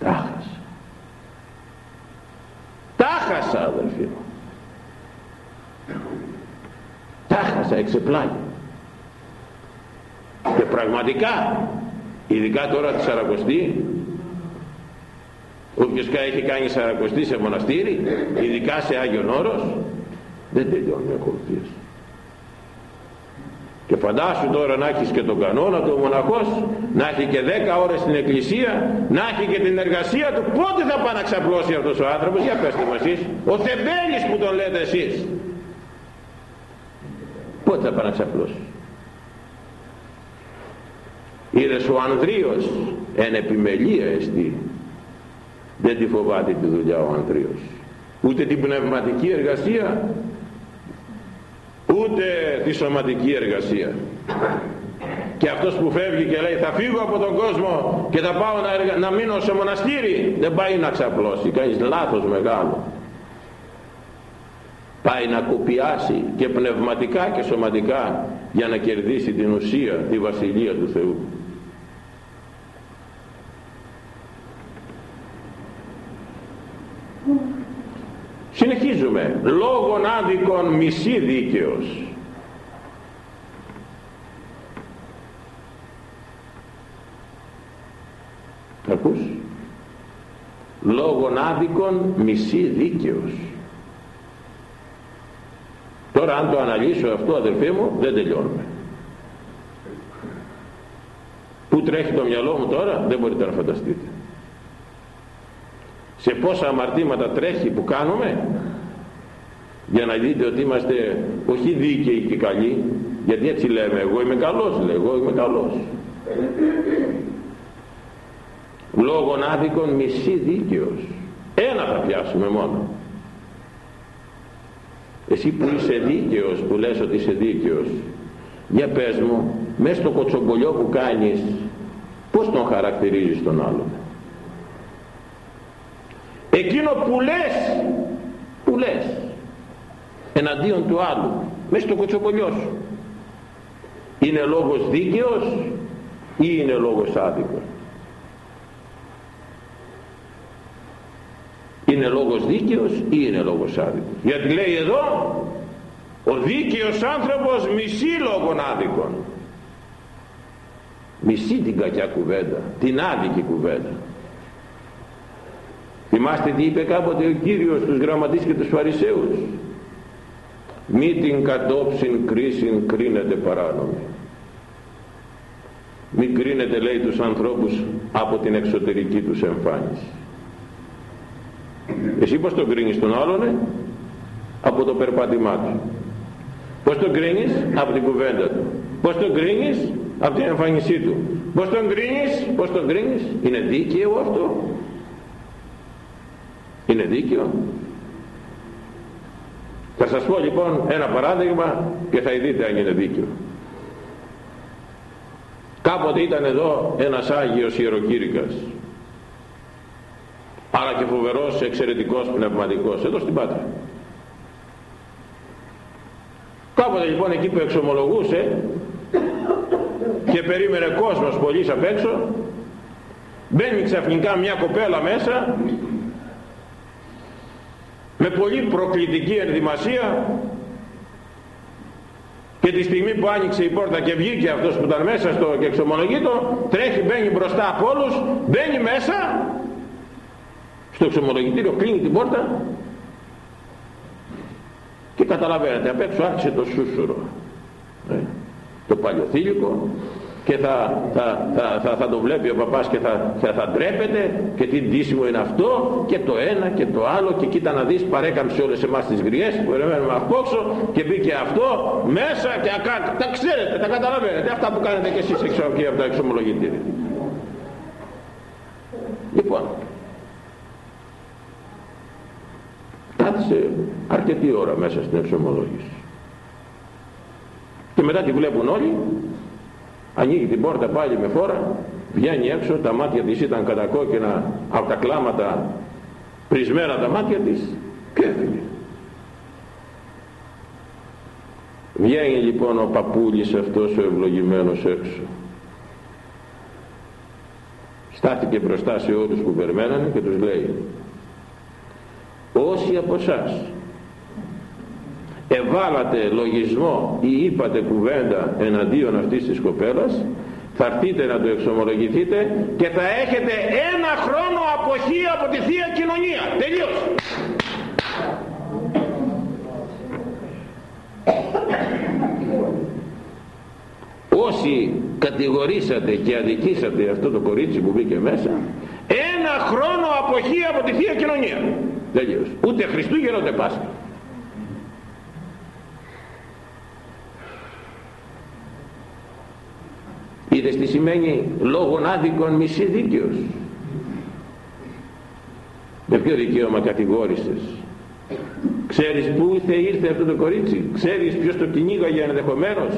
Τα χάσα τα χάσα αδελφοί μου. Τα χάσα εξεπλάγει. Και πραγματικά ειδικά τώρα τη Σαρακοστή όποιος έχει κάνει Σαρακοστή σε μοναστήρι ειδικά σε Άγιον Όρος δεν τελειώνει ακολουθίες και φαντάσου τώρα να έχεις και τον κανόνα του ο μοναχός να έχει και 10 ώρες στην εκκλησία να έχει και την εργασία του πότε θα πάει να ξαπλώσει αυτός ο άνθρωπος; Για πέστε μου εσείς. Ο Θεβέλης που τον λέτε εσείς. Πότε θα πάει να ξαπλώσει; Είδες ο Ανδρείος εν επιμελία εστί. Δεν τη φοβάται τη δουλειά ο Ανδρείος. Ούτε την πνευματική εργασία ούτε τη σωματική εργασία. Και αυτός που φεύγει και λέει θα φύγω από τον κόσμο και θα πάω να, να μείνω σε μοναστήρι δεν πάει να ξαπλώσει. Κάνεις λάθος μεγάλο. Πάει να κουπιάσει και πνευματικά και σωματικά για να κερδίσει την ουσία τη Βασιλεία του Θεού συνεχίζουμε λόγων άδικων μισή δίκαιος. Ακούς; Λόγων άδικων μισή δίκαιος. Τώρα αν το αναλύσω αυτό αδελφέ μου δεν τελειώνουμε. Που τρέχει το μυαλό μου τώρα δεν μπορείτε να φανταστείτε. Σε πόσα αμαρτήματα τρέχει που κάνουμε για να δείτε ότι είμαστε όχι δίκαιοι και καλοί γιατί έτσι λέμε εγώ είμαι καλός λέω εγώ είμαι καλός λόγων άδικων μισή δίκαιος. Ένα θα πιάσουμε μόνο. Εσύ που είσαι δίκαιος που λες ότι είσαι δίκαιος για πες μου μέσα στο κοτσομπολιό που κάνεις πως τον χαρακτηρίζεις τον άλλον. Εκείνο που λες που λες εναντίον του άλλου μέσα στο κοτσομπολιός. Σου είναι λόγος δίκαιος ή είναι λόγος άδικος; Είναι λόγος δίκαιος ή είναι λόγος άδικος; Γιατί λέει εδώ ο δίκαιος άνθρωπος μισεί λόγων άδικων μισεί την κακιά κουβέντα την άδικη κουβέντα. Θυμάστε τι είπε κάποτε ο Κύριος στους γραμματείς και τους Φαρισαίους; Μη την κατόψιν κρίσιν κρίνεται παράνομη. Μην κρίνετε λέει τους ανθρώπους από την εξωτερική τους εμφάνιση. Εσύ πως τον κρίνεις τον άλλον ε; από το περπάτημά του. Πως τον κρίνεις; Από την κουβέντα του. Πως τον κρίνεις; Από την εμφάνισή του. Πως τον κρίνεις; Πως τον κρίνεις; Είναι δίκαιο αυτό; Είναι δίκαιο; Θα σας πω λοιπόν ένα παράδειγμα και θα δείτε αν είναι δίκαιο. Κάποτε ήταν εδώ ένας Άγιος Ιεροκήρυκας. Αλλά και φοβερός εξαιρετικός πνευματικός. Εδώ στην Πάτρα. Κάποτε λοιπόν εκεί που εξομολογούσε και περίμενε κόσμος πολύ απ' έξω μπαίνει ξαφνικά μια κοπέλα μέσα με πολύ προκλητική ενδυμασία και τη στιγμή που άνοιξε η πόρτα και βγήκε αυτός που ήταν μέσα στο και εξομολογήτο τρέχει μπαίνει μπροστά από όλους μπαίνει μέσα στο εξομολογητήριο κλείνει την πόρτα και καταλαβαίνετε απ' έξω άρχισε το σούσουρο ε, το παλιοθήλικο και θα, θα, θα, θα, το βλέπει ο παπάς και θα, θα, θα ντρέπεται και τι ντύσιμο είναι αυτό και το ένα και το άλλο και κοίτα να δεις παρέκαμψε όλες εμάς τις γριές που περιμένουμε απόξω και μπήκε αυτό μέσα και ακά, τα ξέρετε, τα καταλαβαίνετε. Αυτά που κάνετε και εσείς εξω, και από τα εξομολογητήρια λοιπόν κάθισε αρκετή ώρα μέσα στην εξομολόγηση. Και μετά τη βλέπουν όλοι ανοίγει την πόρτα πάλι με φόρα βγαίνει έξω τα μάτια της ήταν κατακόκκινα από τα κλάματα πρισμένα τα μάτια της και έφυγε. Βγαίνει λοιπόν ο παππούλης αυτός ο ευλογημένος έξω. Στάθηκε μπροστά σε όλους που περιμένανε και τους λέει όσοι από εσάς εβάλατε λογισμό ή είπατε κουβέντα εναντίον αυτής της κοπέλας. Θα έρθείτε να το εξομολογηθείτε και θα έχετε ένα χρόνο αποχή από τη Θεία Κοινωνία. Τελείως όσοι κατηγορήσατε και αδικήσατε αυτό το κορίτσι που μπήκε μέσα ένα χρόνο αποχή από τη Θεία Κοινωνία. Τελείως ούτε Χριστούγεννα ούτε Πάσχα είδες τι σημαίνει λόγων άδικων μισή δίκαιος. Με ποιο δικαίωμα κατηγόρησες; Ξέρεις πού ήρθε, ήρθε αυτό το κορίτσι; Ξέρεις ποιος το κυνήγαγε ενδεχομένως;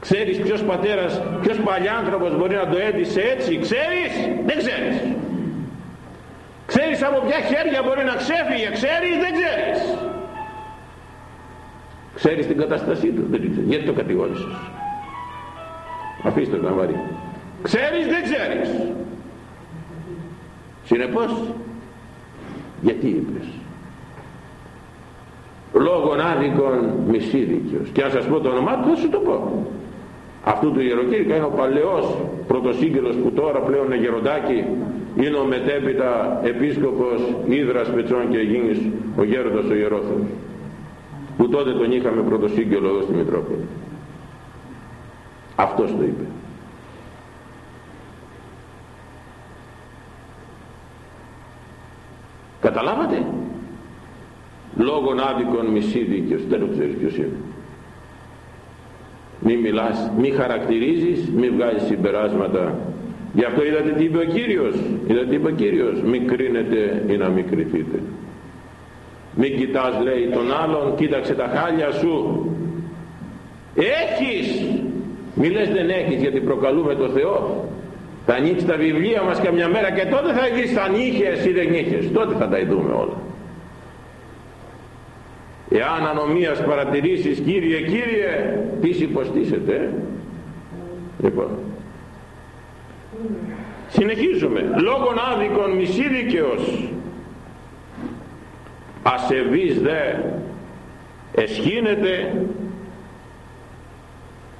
Ξέρεις ποιος πατέρας ποιος παλιάνθρωπος μπορεί να το έντυσε έτσι; Ξέρεις; Δεν ξέρεις. Ξέρεις από ποια χέρια μπορεί να ξέφυγε; Ξέρεις; Δεν ξέρεις. Ξέρεις την κατάστασή του; Δεν ξέρεις. Γιατί το κατηγόρησες; Αφήστε το να βαρύ ξέρεις δεν ξέρεις. Συνεπώς γιατί είπες; Λόγων άδικων μισίδικιος και αν σας πω το όνομά του θα σου το πω. Αυτού του ιεροκήρυκα είναι ο παλαιός πρωτοσύγγελος που τώρα πλέον είναι γεροντάκι. Είναι ο μετέπειτα επίσκοπος Ήδρας Πετσών και Αιγίνης ο γέροντας ο Ιερόθεος που τότε τον είχαμε πρωτοσύγγελο εδώ στη Μητρόπολη αυτός το είπε. Καταλάβατε; Λόγων άδικων μισή δίκαιος δεν το ξέρεις ποιος είναι. Μη μιλάς, μη χαρακτηρίζεις, μη βγάζεις συμπεράσματα. Γι' αυτό είδατε τι είπε ο Κύριος. Είδατε τι είπε ο Κύριος. Μη κρίνετε ή να μη κρυθείτε. Μην κοιτάς λέει τον άλλον κοίταξε τα χάλια σου. Έχεις μη λες δεν έχεις γιατί προκαλούμε το Θεό. Θα ανοίξει τα βιβλία μας καμιά μέρα και τότε θα δεις αν είχες ή δεν είχες. Τότε θα τα δούμε όλα. Εάν ανομίας παρατηρήσεις Κύριε Κύριε τις υποστήσετε λοιπόν. Συνεχίζουμε. Λόγων άδικων μισή δίκαιος. Ασεβής δε εσχύνεται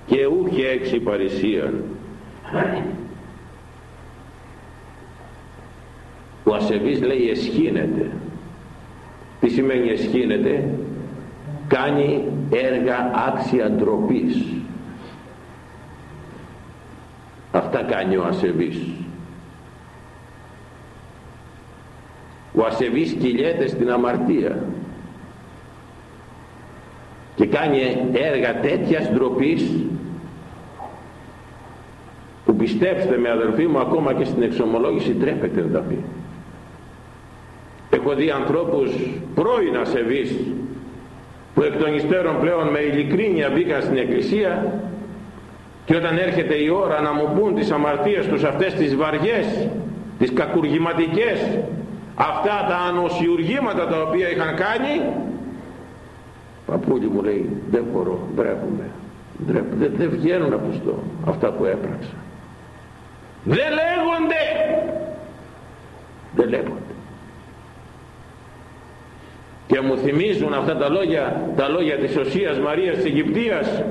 και ούχε έξι παρησίαν ο ασεβής λέει εσχύνεται τι σημαίνει εσχύνεται κάνει έργα άξια ντροπής. αυτά κάνει ο ασεβής. Ο ασεβής κυλιέται στην αμαρτία. Και κάνει έργα τέτοιας ντροπής που πιστέψτε με αδελφοί μου ακόμα και στην εξομολόγηση τρέπεται να τα πει. Έχω δει ανθρώπους πρώην ασεβείς που εκ των υστέρων πλέον με ειλικρίνεια μπήκαν στην εκκλησία και όταν έρχεται η ώρα να μου πούν τις αμαρτίες τους αυτές τις βαριές τις κακουργηματικές αυτά τα ανοσιουργήματα τα οποία είχαν κάνει παππούλη μου λέει δεν μπορώ, ντρέπουμε δεν, δεν βγαίνουν από στο αυτά που έπραξα δεν λέγονται. Δεν λέγονται. Και μου θυμίζουν αυτά τα λόγια τα λόγια της Οσίας Μαρίας της Αιγυπτίας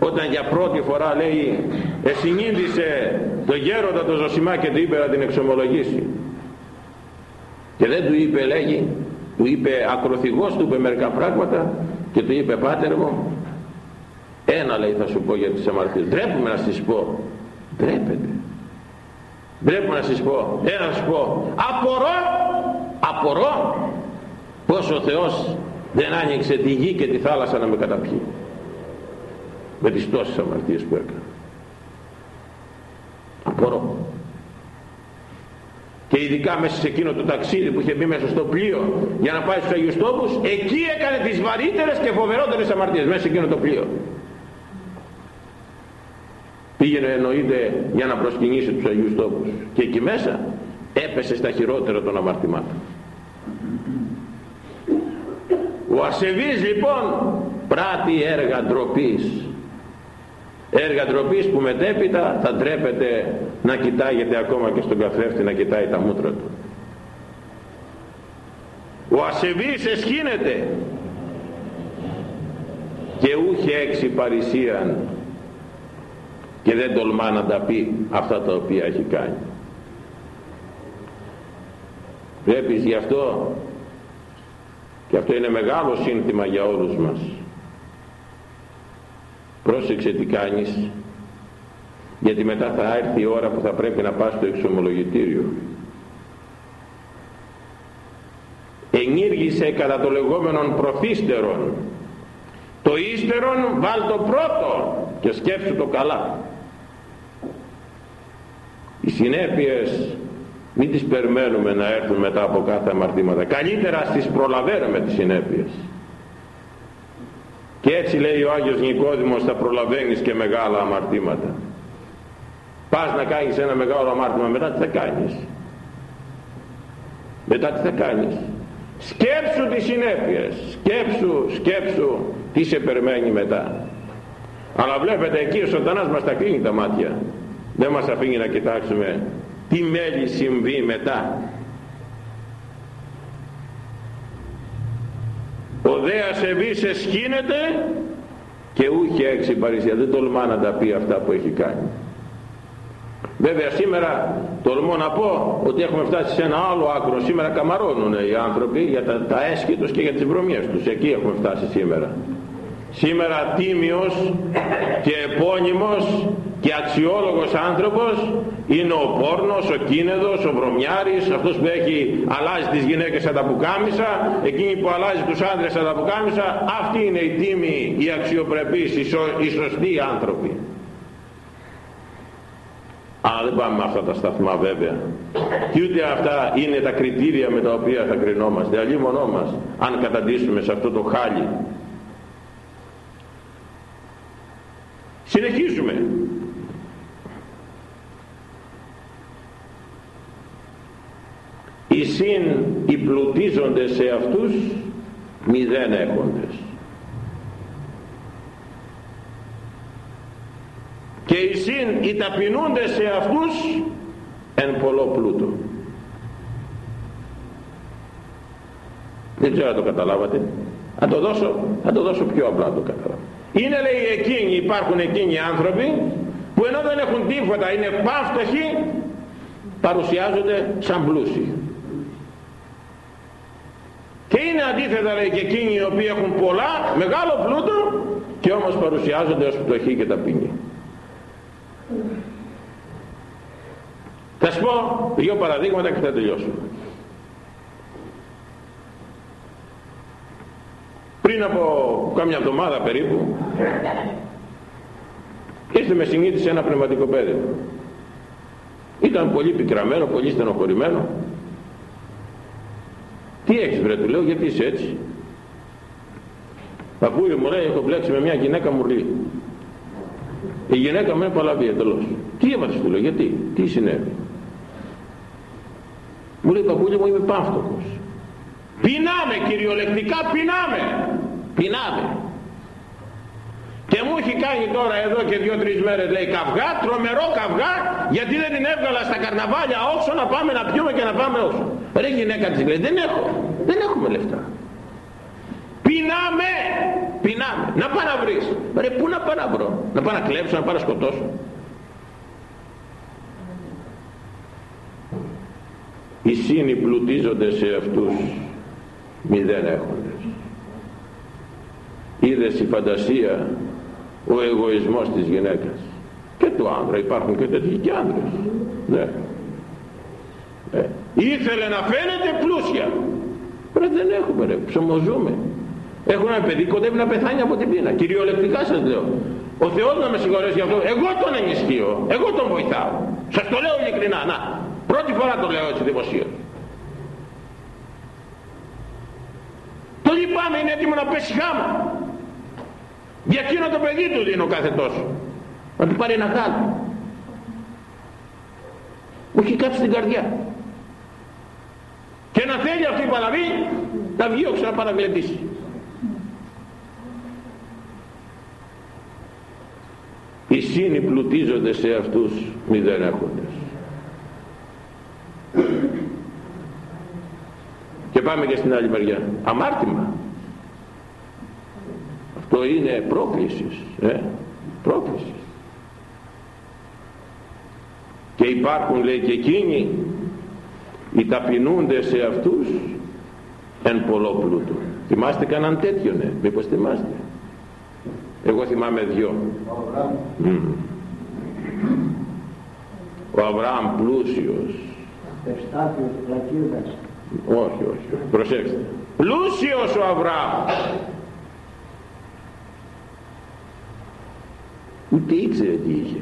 όταν για πρώτη φορά λέει εσυνείδησε το γέροντα το Ζωσιμά και του είπε να την εξομολογήσει και δεν του είπε λέγει του είπε ακροθυγός του είπε μερικά πράγματα και του είπε πάτερ μου ένα λέει θα σου πω για τις αμαρτίες ντρέπουμε να σας πω. Ντρέπεται ντρέπουμε να σας πω ένα να σας πω. Απορώ απορώ πως ο Θεός δεν άνοιξε τη γη και τη θάλασσα να με καταπιεί. Με τις τόσες αμαρτίες που έκανα. Απορώ. Και ειδικά μέσα σε εκείνο το ταξίδι που είχε μπει μέσα στο πλοίο για να πάει στους Αγίους Τόπους εκεί έκανε τις βαρύτερες και φοβερότερες αμαρτίες μέσα σε εκείνο το πλοίο πήγαινε εννοείται για να προσκυνήσει τους Αγίους Τόπους. Και εκεί μέσα έπεσε στα χειρότερα των αμαρτημάτων. Ο ασεβής λοιπόν πράττει έργα ντροπής. Έργα ντροπής που μετέπειτα θα ντρέπεται να κοιτάγεται ακόμα και στον καθρέφτη να κοιτάει τα μούτρα του. Ο ασεβής εσχύνεται. Και ούχε έξι παρησίαν και δεν τολμά να τα πει αυτά τα οποία έχει κάνει. Βλέπεις γι' αυτό; Και αυτό είναι μεγάλο σύνθημα για όλους μας. Πρόσεξε τι κάνεις γιατί μετά θα έρθει η ώρα που θα πρέπει να πας στο εξομολογητήριο. Ενήργησε κατά το λεγόμενον προθύστερον. Το ύστερον βάλ το πρώτο και σκέψου το καλά οι συνέπειες μην τις περιμένουμε να έρθουν μετά από κάθε αμαρτήματα. Καλύτερα στις προλαβαίνουμε τις συνέπειες. Και έτσι λέει ο Άγιος Νικόδημος θα προλαβαίνεις και μεγάλα αμαρτήματα. Πας να κάνεις ένα μεγάλο αμάρτημα μετά τι θα κάνεις; Μετά τι θα κάνεις; Σκέψου τις συνέπειες. Σκέψου, σκέψου τι σε περιμένει μετά. Αλλά βλέπετε εκεί ο σωτανάς μας τα κλείνει τα μάτια δεν μας αφήνει να κοιτάξουμε τι μέλη συμβεί μετά. Ο δέας ευής σκήνεται και ούχε έξι παρησία δεν τολμά να τα πει αυτά που έχει κάνει. Βέβαια σήμερα τολμώ να πω ότι έχουμε φτάσει σε ένα άλλο άκρο. Σήμερα καμαρώνουν οι άνθρωποι για τα, τα έσχη τους και για τις βρωμιές τους. Εκεί έχουμε φτάσει σήμερα. Σήμερα τίμιος και επώνυμος και αξιόλογος άνθρωπος είναι ο πόρνος, ο κίνεδος, ο βρωμιάρης, αυτός που έχει αλλάζει τις γυναίκες σαν τα πουκάμισα, εκείνη που αλλάζει τους άντρες σαν τα πουκάμισα, αυτοί είναι οι τίμοι, οι αξιοπρεπείς, οι, σω, οι σωστοί άνθρωποι. Αλλά δεν πάμε με αυτά τα σταθμά βέβαια. Και ούτε αυτά είναι τα κριτήρια με τα οποία θα κρινόμαστε. Αλλή μονό μας, αν καταντήσουμε σε αυτό το χάλι Συνεχίζουμε. Οι συν οι πλουτίζονται σε αυτούς μηδέν έχοντες. Και οι συν οι ταπεινούνται σε αυτούς εν πολλό πλούτο. Δεν ξέρω αν το καταλάβατε. Θα το δώσω, θα το δώσω πιο απλά το καταλάβω. Είναι λέει εκείνοι, υπάρχουν εκείνοι άνθρωποι που ενώ δεν έχουν τίποτα, είναι πάυτοχοι, παρουσιάζονται σαν πλούσιοι. Και είναι αντίθετα λέει και εκείνοι οι οποίοι έχουν πολλά, μεγάλο πλούτο και όμως παρουσιάζονται ως πτωχοί και ταπεινοί. Θα σου πω δύο παραδείγματα και θα τελειώσουμε. πριν από κάμια εβδομάδα περίπου ήρθε με συνείδηση ένα πνευματικό παιδί ήταν πολύ πικραμένο, πολύ στενοχωρημένο τι έχεις βρε του λέω γιατί είσαι έτσι. Παππούλιο μου λέει έχω μπλέξει με μια γυναίκα μουρλή η γυναίκα με παλαβή εντελώς. Τι έβαλες του λέω γιατί, τι συνέβη. Μου λέει παππούλιο μου είμαι πάυτοχος πεινάμε κυριολεκτικά πεινάμε πεινάμε και μου έχει κάνει τώρα εδώ και δύο-τρεις μέρες λέει καυγά, τρομερό καυγά γιατί δεν την έβγαλα στα καρναβάλια όσο να πάμε να πιούμε και να πάμε όσο. Ρε γυναίκα της λέει δεν έχω δεν έχουμε λεφτά. Πεινάμε πεινάμε. Να πάω να βρεις. Ρε πού να πάω να βρω; Να πάω να κλέψω να πάω να σκοτώσω. Οι σύνοι πλουτίζονται σε αυτούς μηδέν έχοντες. Είδες η φαντασία ο εγωισμός της γυναίκας και του άνδρα. Υπάρχουν και τέτοιοι και άνδρες. Ναι. Ε, ήθελε να φαίνεται πλούσια. Ρε δεν έχουμε ρε, ψωμοζούμε. Έχουν ένα παιδί κοντεύει να πεθάνει από την πείνα. Κυριολεκτικά σας λέω. Ο Θεός να με συγχωρέσει για αυτό. Εγώ τον ενισχύω. Εγώ τον βοηθάω. Σας το λέω ειλικρινά. Να, πρώτη φορά το λέω έτσι δημοσίως. Το λυπάμαι είναι έτοιμο να πέσει χάμα για εκείνο το παιδί του δίνω κάθε τόσο. Να του πάρει ένα γάλα. Μου έχει κάψει την καρδιά. Και να θέλει αυτή η παλαβή να βγει όξα να παραγλεντήσει. Οι σύνοι πλουτίζονται σε αυτούς μηδέν έχοντες. Και πάμε και στην άλλη μεριά. Αμάρτημα το είναι πρόκλησης ε; πρόκλησης. Και υπάρχουν λέει και εκείνοι οι ταπεινούνται σε αυτούς εν πολλό πλούτο θυμάστε κανέναν τέτοιο ναι μήπως θυμάστε. Εγώ θυμάμαι δυο. Mm. ο Αβραάμ πλούσιος. Όχι όχι. Προσέξτε. Πλούσιος ο Αβραάμ ούτε ήξερε τι είχε.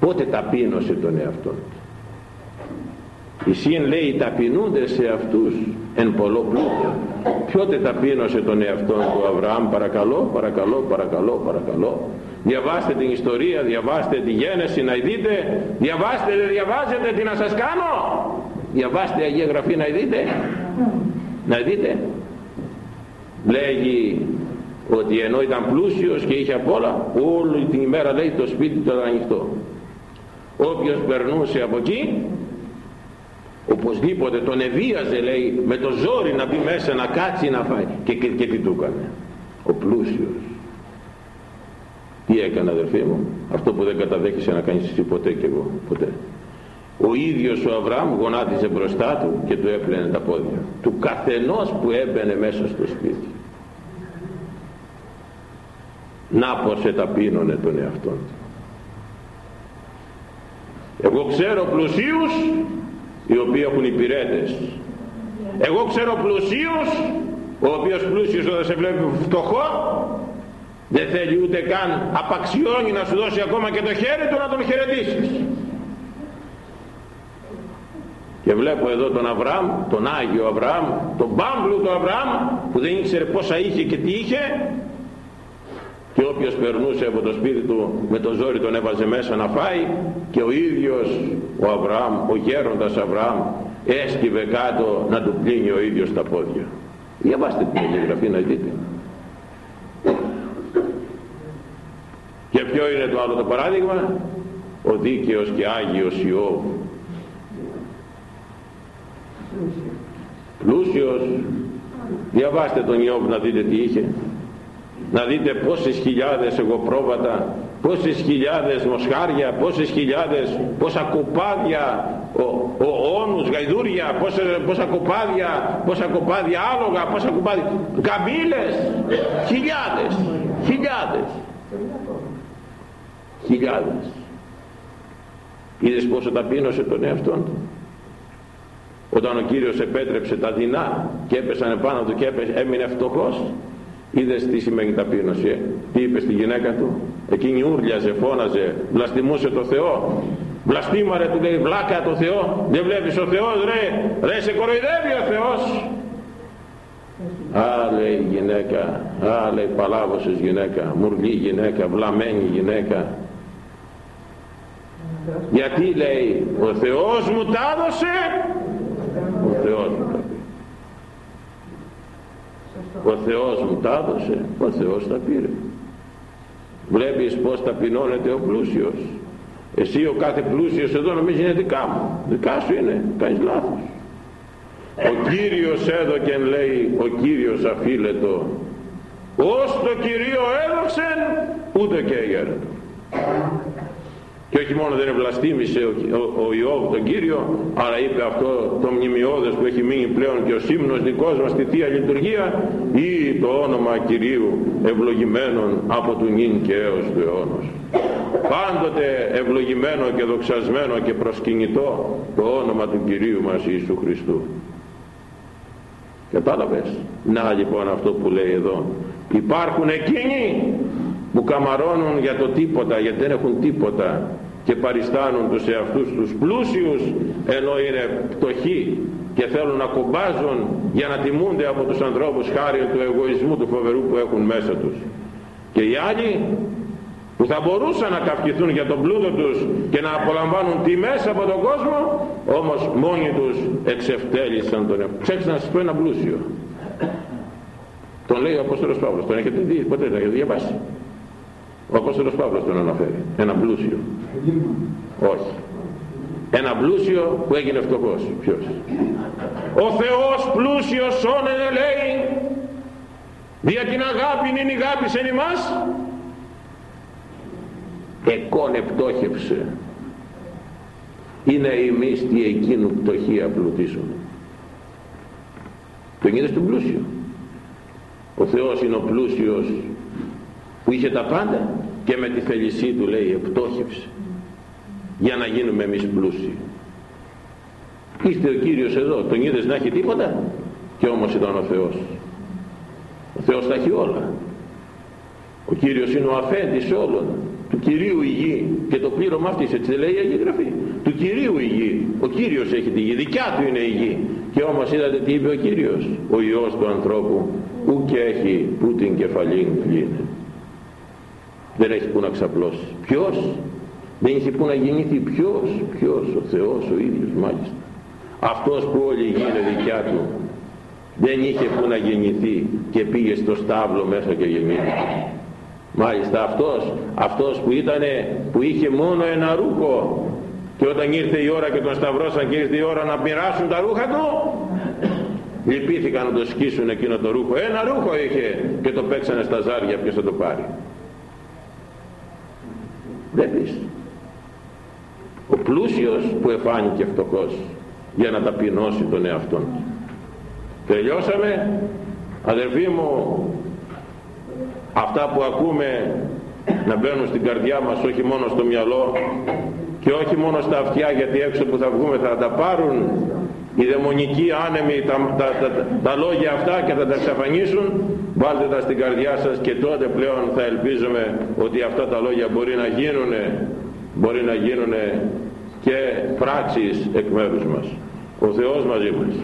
Πότε ταπείνωσε τον εαυτό του. Η σύν λέει ταπεινούνται σε αυτούς εν πολλό πλούτο ποτε ταπείνωσε τον εαυτό του Αβραάμ παρακαλώ παρακαλώ παρακαλώ παρακαλώ. Διαβάστε την ιστορία διαβάστε τη γένεση να δείτε. Διαβάστε δεν διαβάζετε τι να σας κάνω. Διαβάστε Αγία Γραφή να δείτε. Να δείτε λέγει ότι ενώ ήταν πλούσιος και είχε απ' όλα όλη την ημέρα λέει το σπίτι του ήταν ανοιχτό. Όποιος περνούσε από εκεί οπωσδήποτε τον εβίαζε λέει με το ζόρι να μπει μέσα να κάτσει να φάει. Και, και, και τι του έκανε. Ο πλούσιος. Τι έκανε αδερφοί μου; Αυτό που δεν καταδέχεσαι να κάνεις εσύ ποτέ και εγώ. Ποτέ. Ο ίδιος ο Αβραάμ γονάτιζε μπροστά του και του έπλαινε τα πόδια του. Καθενός που έμπαινε μέσα στο σπίτι να πως εταπείνωνε τον εαυτό του. Εγώ ξέρω πλουσίους οι οποίοι έχουν υπηρέτες. Εγώ ξέρω πλουσίους ο οποίος πλούσιος όταν σε βλέπει φτωχό δεν θέλει ούτε καν απαξιώνει να σου δώσει ακόμα και το χέρι του να τον χαιρετήσεις. Και βλέπω εδώ τον Αβραάμ τον Άγιο Αβραάμ τον μπάμπλου του Αβραάμ που δεν ήξερε πόσα είχε και τι είχε και όποιος περνούσε από το σπίτι του με το ζόρι τον έβαζε μέσα να φάει και ο ίδιος ο Αβραάμ, ο γέροντας Αβραάμ έσκυβε κάτω να του πλύνει ο ίδιος τα πόδια. Διαβάστε την Αγία να δείτε. Και ποιο είναι το άλλο το παράδειγμα; Ο δίκαιος και Άγιος Ιώβ. Πλούσιος. Διαβάστε τον Ιώβ να δείτε τι είχε να δείτε πόσες χιλιάδες εγωπρόβατα πόσες χιλιάδες μοσχάρια πόσες χιλιάδες πόσα κοπάδια ο, ο όνους γαϊδούρια πόσα, πόσα κοπάδια πόσα κοπάδια άλογα πόσα κοπάδια καμπύλες χιλιάδες χιλιάδες χιλιάδες. Είδες πόσο ταπείνωσε τον εαυτό του; Όταν ο Κύριος επέτρεψε τα δεινά και έπεσαν πάνω του και έπεσε, έμεινε φτωχός; Είδες τι σημαίνει ταπείνωση, ε; τι είπες στη γυναίκα του. Εκείνη ούρλιαζε, φώναζε, βλαστημούσε το Θεό. Βλαστήμαρε του λέει βλάκα το Θεό. Δεν βλέπεις ο Θεός ρε, ρε σε κοροϊδεύει ο Θεός. Α λέει γυναίκα, α λέει παλάβωσες γυναίκα, μουρλή γυναίκα, βλαμένη γυναίκα. Γιατί λέει ο Θεός μου τα έδωσε, ο Θεός μου τα ο Θεός μου τα έδωσε ο Θεός τα πήρε. Βλέπεις πως ταπεινώνεται ο πλούσιος. Εσύ ο κάθε πλούσιος εδώ νομίζει είναι δικά μου. Δικά σου είναι κάνεις λάθος. Ο Κύριος έδωκεν λέει ο Κύριος αφίλετο ως το Κυρίο έδωξεν ούτε και έγερετο και όχι μόνο δεν ευλαστήμησε ο, ο, ο Ιώβ τον Κύριο αλλά είπε αυτό το μνημειώδες που έχει μείνει πλέον και ο σύμνος δικός μας στη Θεία Λειτουργία ή το όνομα Κυρίου ευλογημένων από του νυν και έως του αιώνος. Πάντοτε ευλογημένο και δοξασμένο και προσκυνητό το όνομα του Κυρίου μας Ιησού Χριστού. Κατάλαβες; Να λοιπόν αυτό που λέει εδώ. Υπάρχουν εκείνοι που καμαρώνουν για το τίποτα γιατί δεν έχουν τίποτα και παριστάνουν τους εαυτούς τους πλούσιους ενώ είναι πτωχοί και θέλουν να κομπάζουν για να τιμούνται από τους ανθρώπους χάρη του εγωισμού του φοβερού που έχουν μέσα τους. Και οι άλλοι που θα μπορούσαν να καυχηθούν για τον πλούτο τους και να απολαμβάνουν τιμές από τον κόσμο όμως μόνοι τους εξευτέλισαν τον εαυτό Ξέρετε να σας πω ένα πλούσιο. Τον λέει ο Απόστολος Παύλος. Τον έχετε δει; Ποτέ δεν έχετε διαβάσει ο Απόστολος Παύλος τον αναφέρει. Ένα πλούσιο. Όχι. Ένα πλούσιο που έγινε φτωχός. Ποιος; Ο Θεός πλούσιος όνενε λέει δια την αγάπη είναι η αγάπη σε εμάς εκόνε πτώχευσε είναι η μίστη εκείνου πτωχή απλουτήσουν τον είδες τον πλούσιο ο Θεός είναι ο πλούσιος που είχε τα πάντα και με τη θέλησή του λέει επτόχευσε. Για να γίνουμε εμείς πλούσιοι. Είστε ο Κύριος εδώ. Τον είδες να έχει τίποτα; Και όμως ήταν ο Θεός. Ο Θεός τα έχει όλα. Ο Κύριος είναι ο αφέντης όλων. Του Κυρίου η γη και το πλήρωμα αυτής έτσι λέει η Αγία Γραφή. Του Κυρίου η γη. Ο Κύριος έχει τη γη. Δικιά του είναι η γη. Και όμως είδατε τι είπε ο Κύριος. Ο Υιός του ανθρώπου ου και έχει που την κεφαλήν κλείνει δεν έχει που να ξαπλώσει. Ποιος; Δεν είχε που να γεννήθει ποιος; Ποιος; Ο Θεός ο ίδιος μάλιστα. Αυτός που όλη η γη είναι δικιά του δεν είχε που να γεννηθεί και πήγε στο στάβλο μέσα και γεννήθηκε μάλιστα αυτός αυτός που ήτανε που είχε μόνο ένα ρούχο και όταν ήρθε η ώρα και τον σταυρώσαν και ήρθε η ώρα να πειράσουν τα ρούχα του λυπήθηκαν να το σκίσουν εκείνο το ρούχο. Ένα ρούχο είχε και το παίξανε στα ζάρια ποιος θα το πάρει βλέπεις ο πλούσιος που εφάνηκε φτωχός για να ταπεινώσει τον εαυτόν του. Τελειώσαμε αδερφοί μου. Αυτά που ακούμε να μπαίνουν στην καρδιά μας όχι μόνο στο μυαλό και όχι μόνο στα αυτιά γιατί έξω που θα βγούμε θα τα πάρουν οι δαιμονικοί άνεμοι τα, τα, τα, τα, λόγια αυτά και θα τα εξαφανίσουν. Βάλτε τα στην καρδιά σας και τότε πλέον θα ελπίζουμε ότι αυτά τα λόγια μπορεί να γίνουν μπορεί να γίνουν και πράξεις εκ μέρους μας. Ο Θεός μαζί μας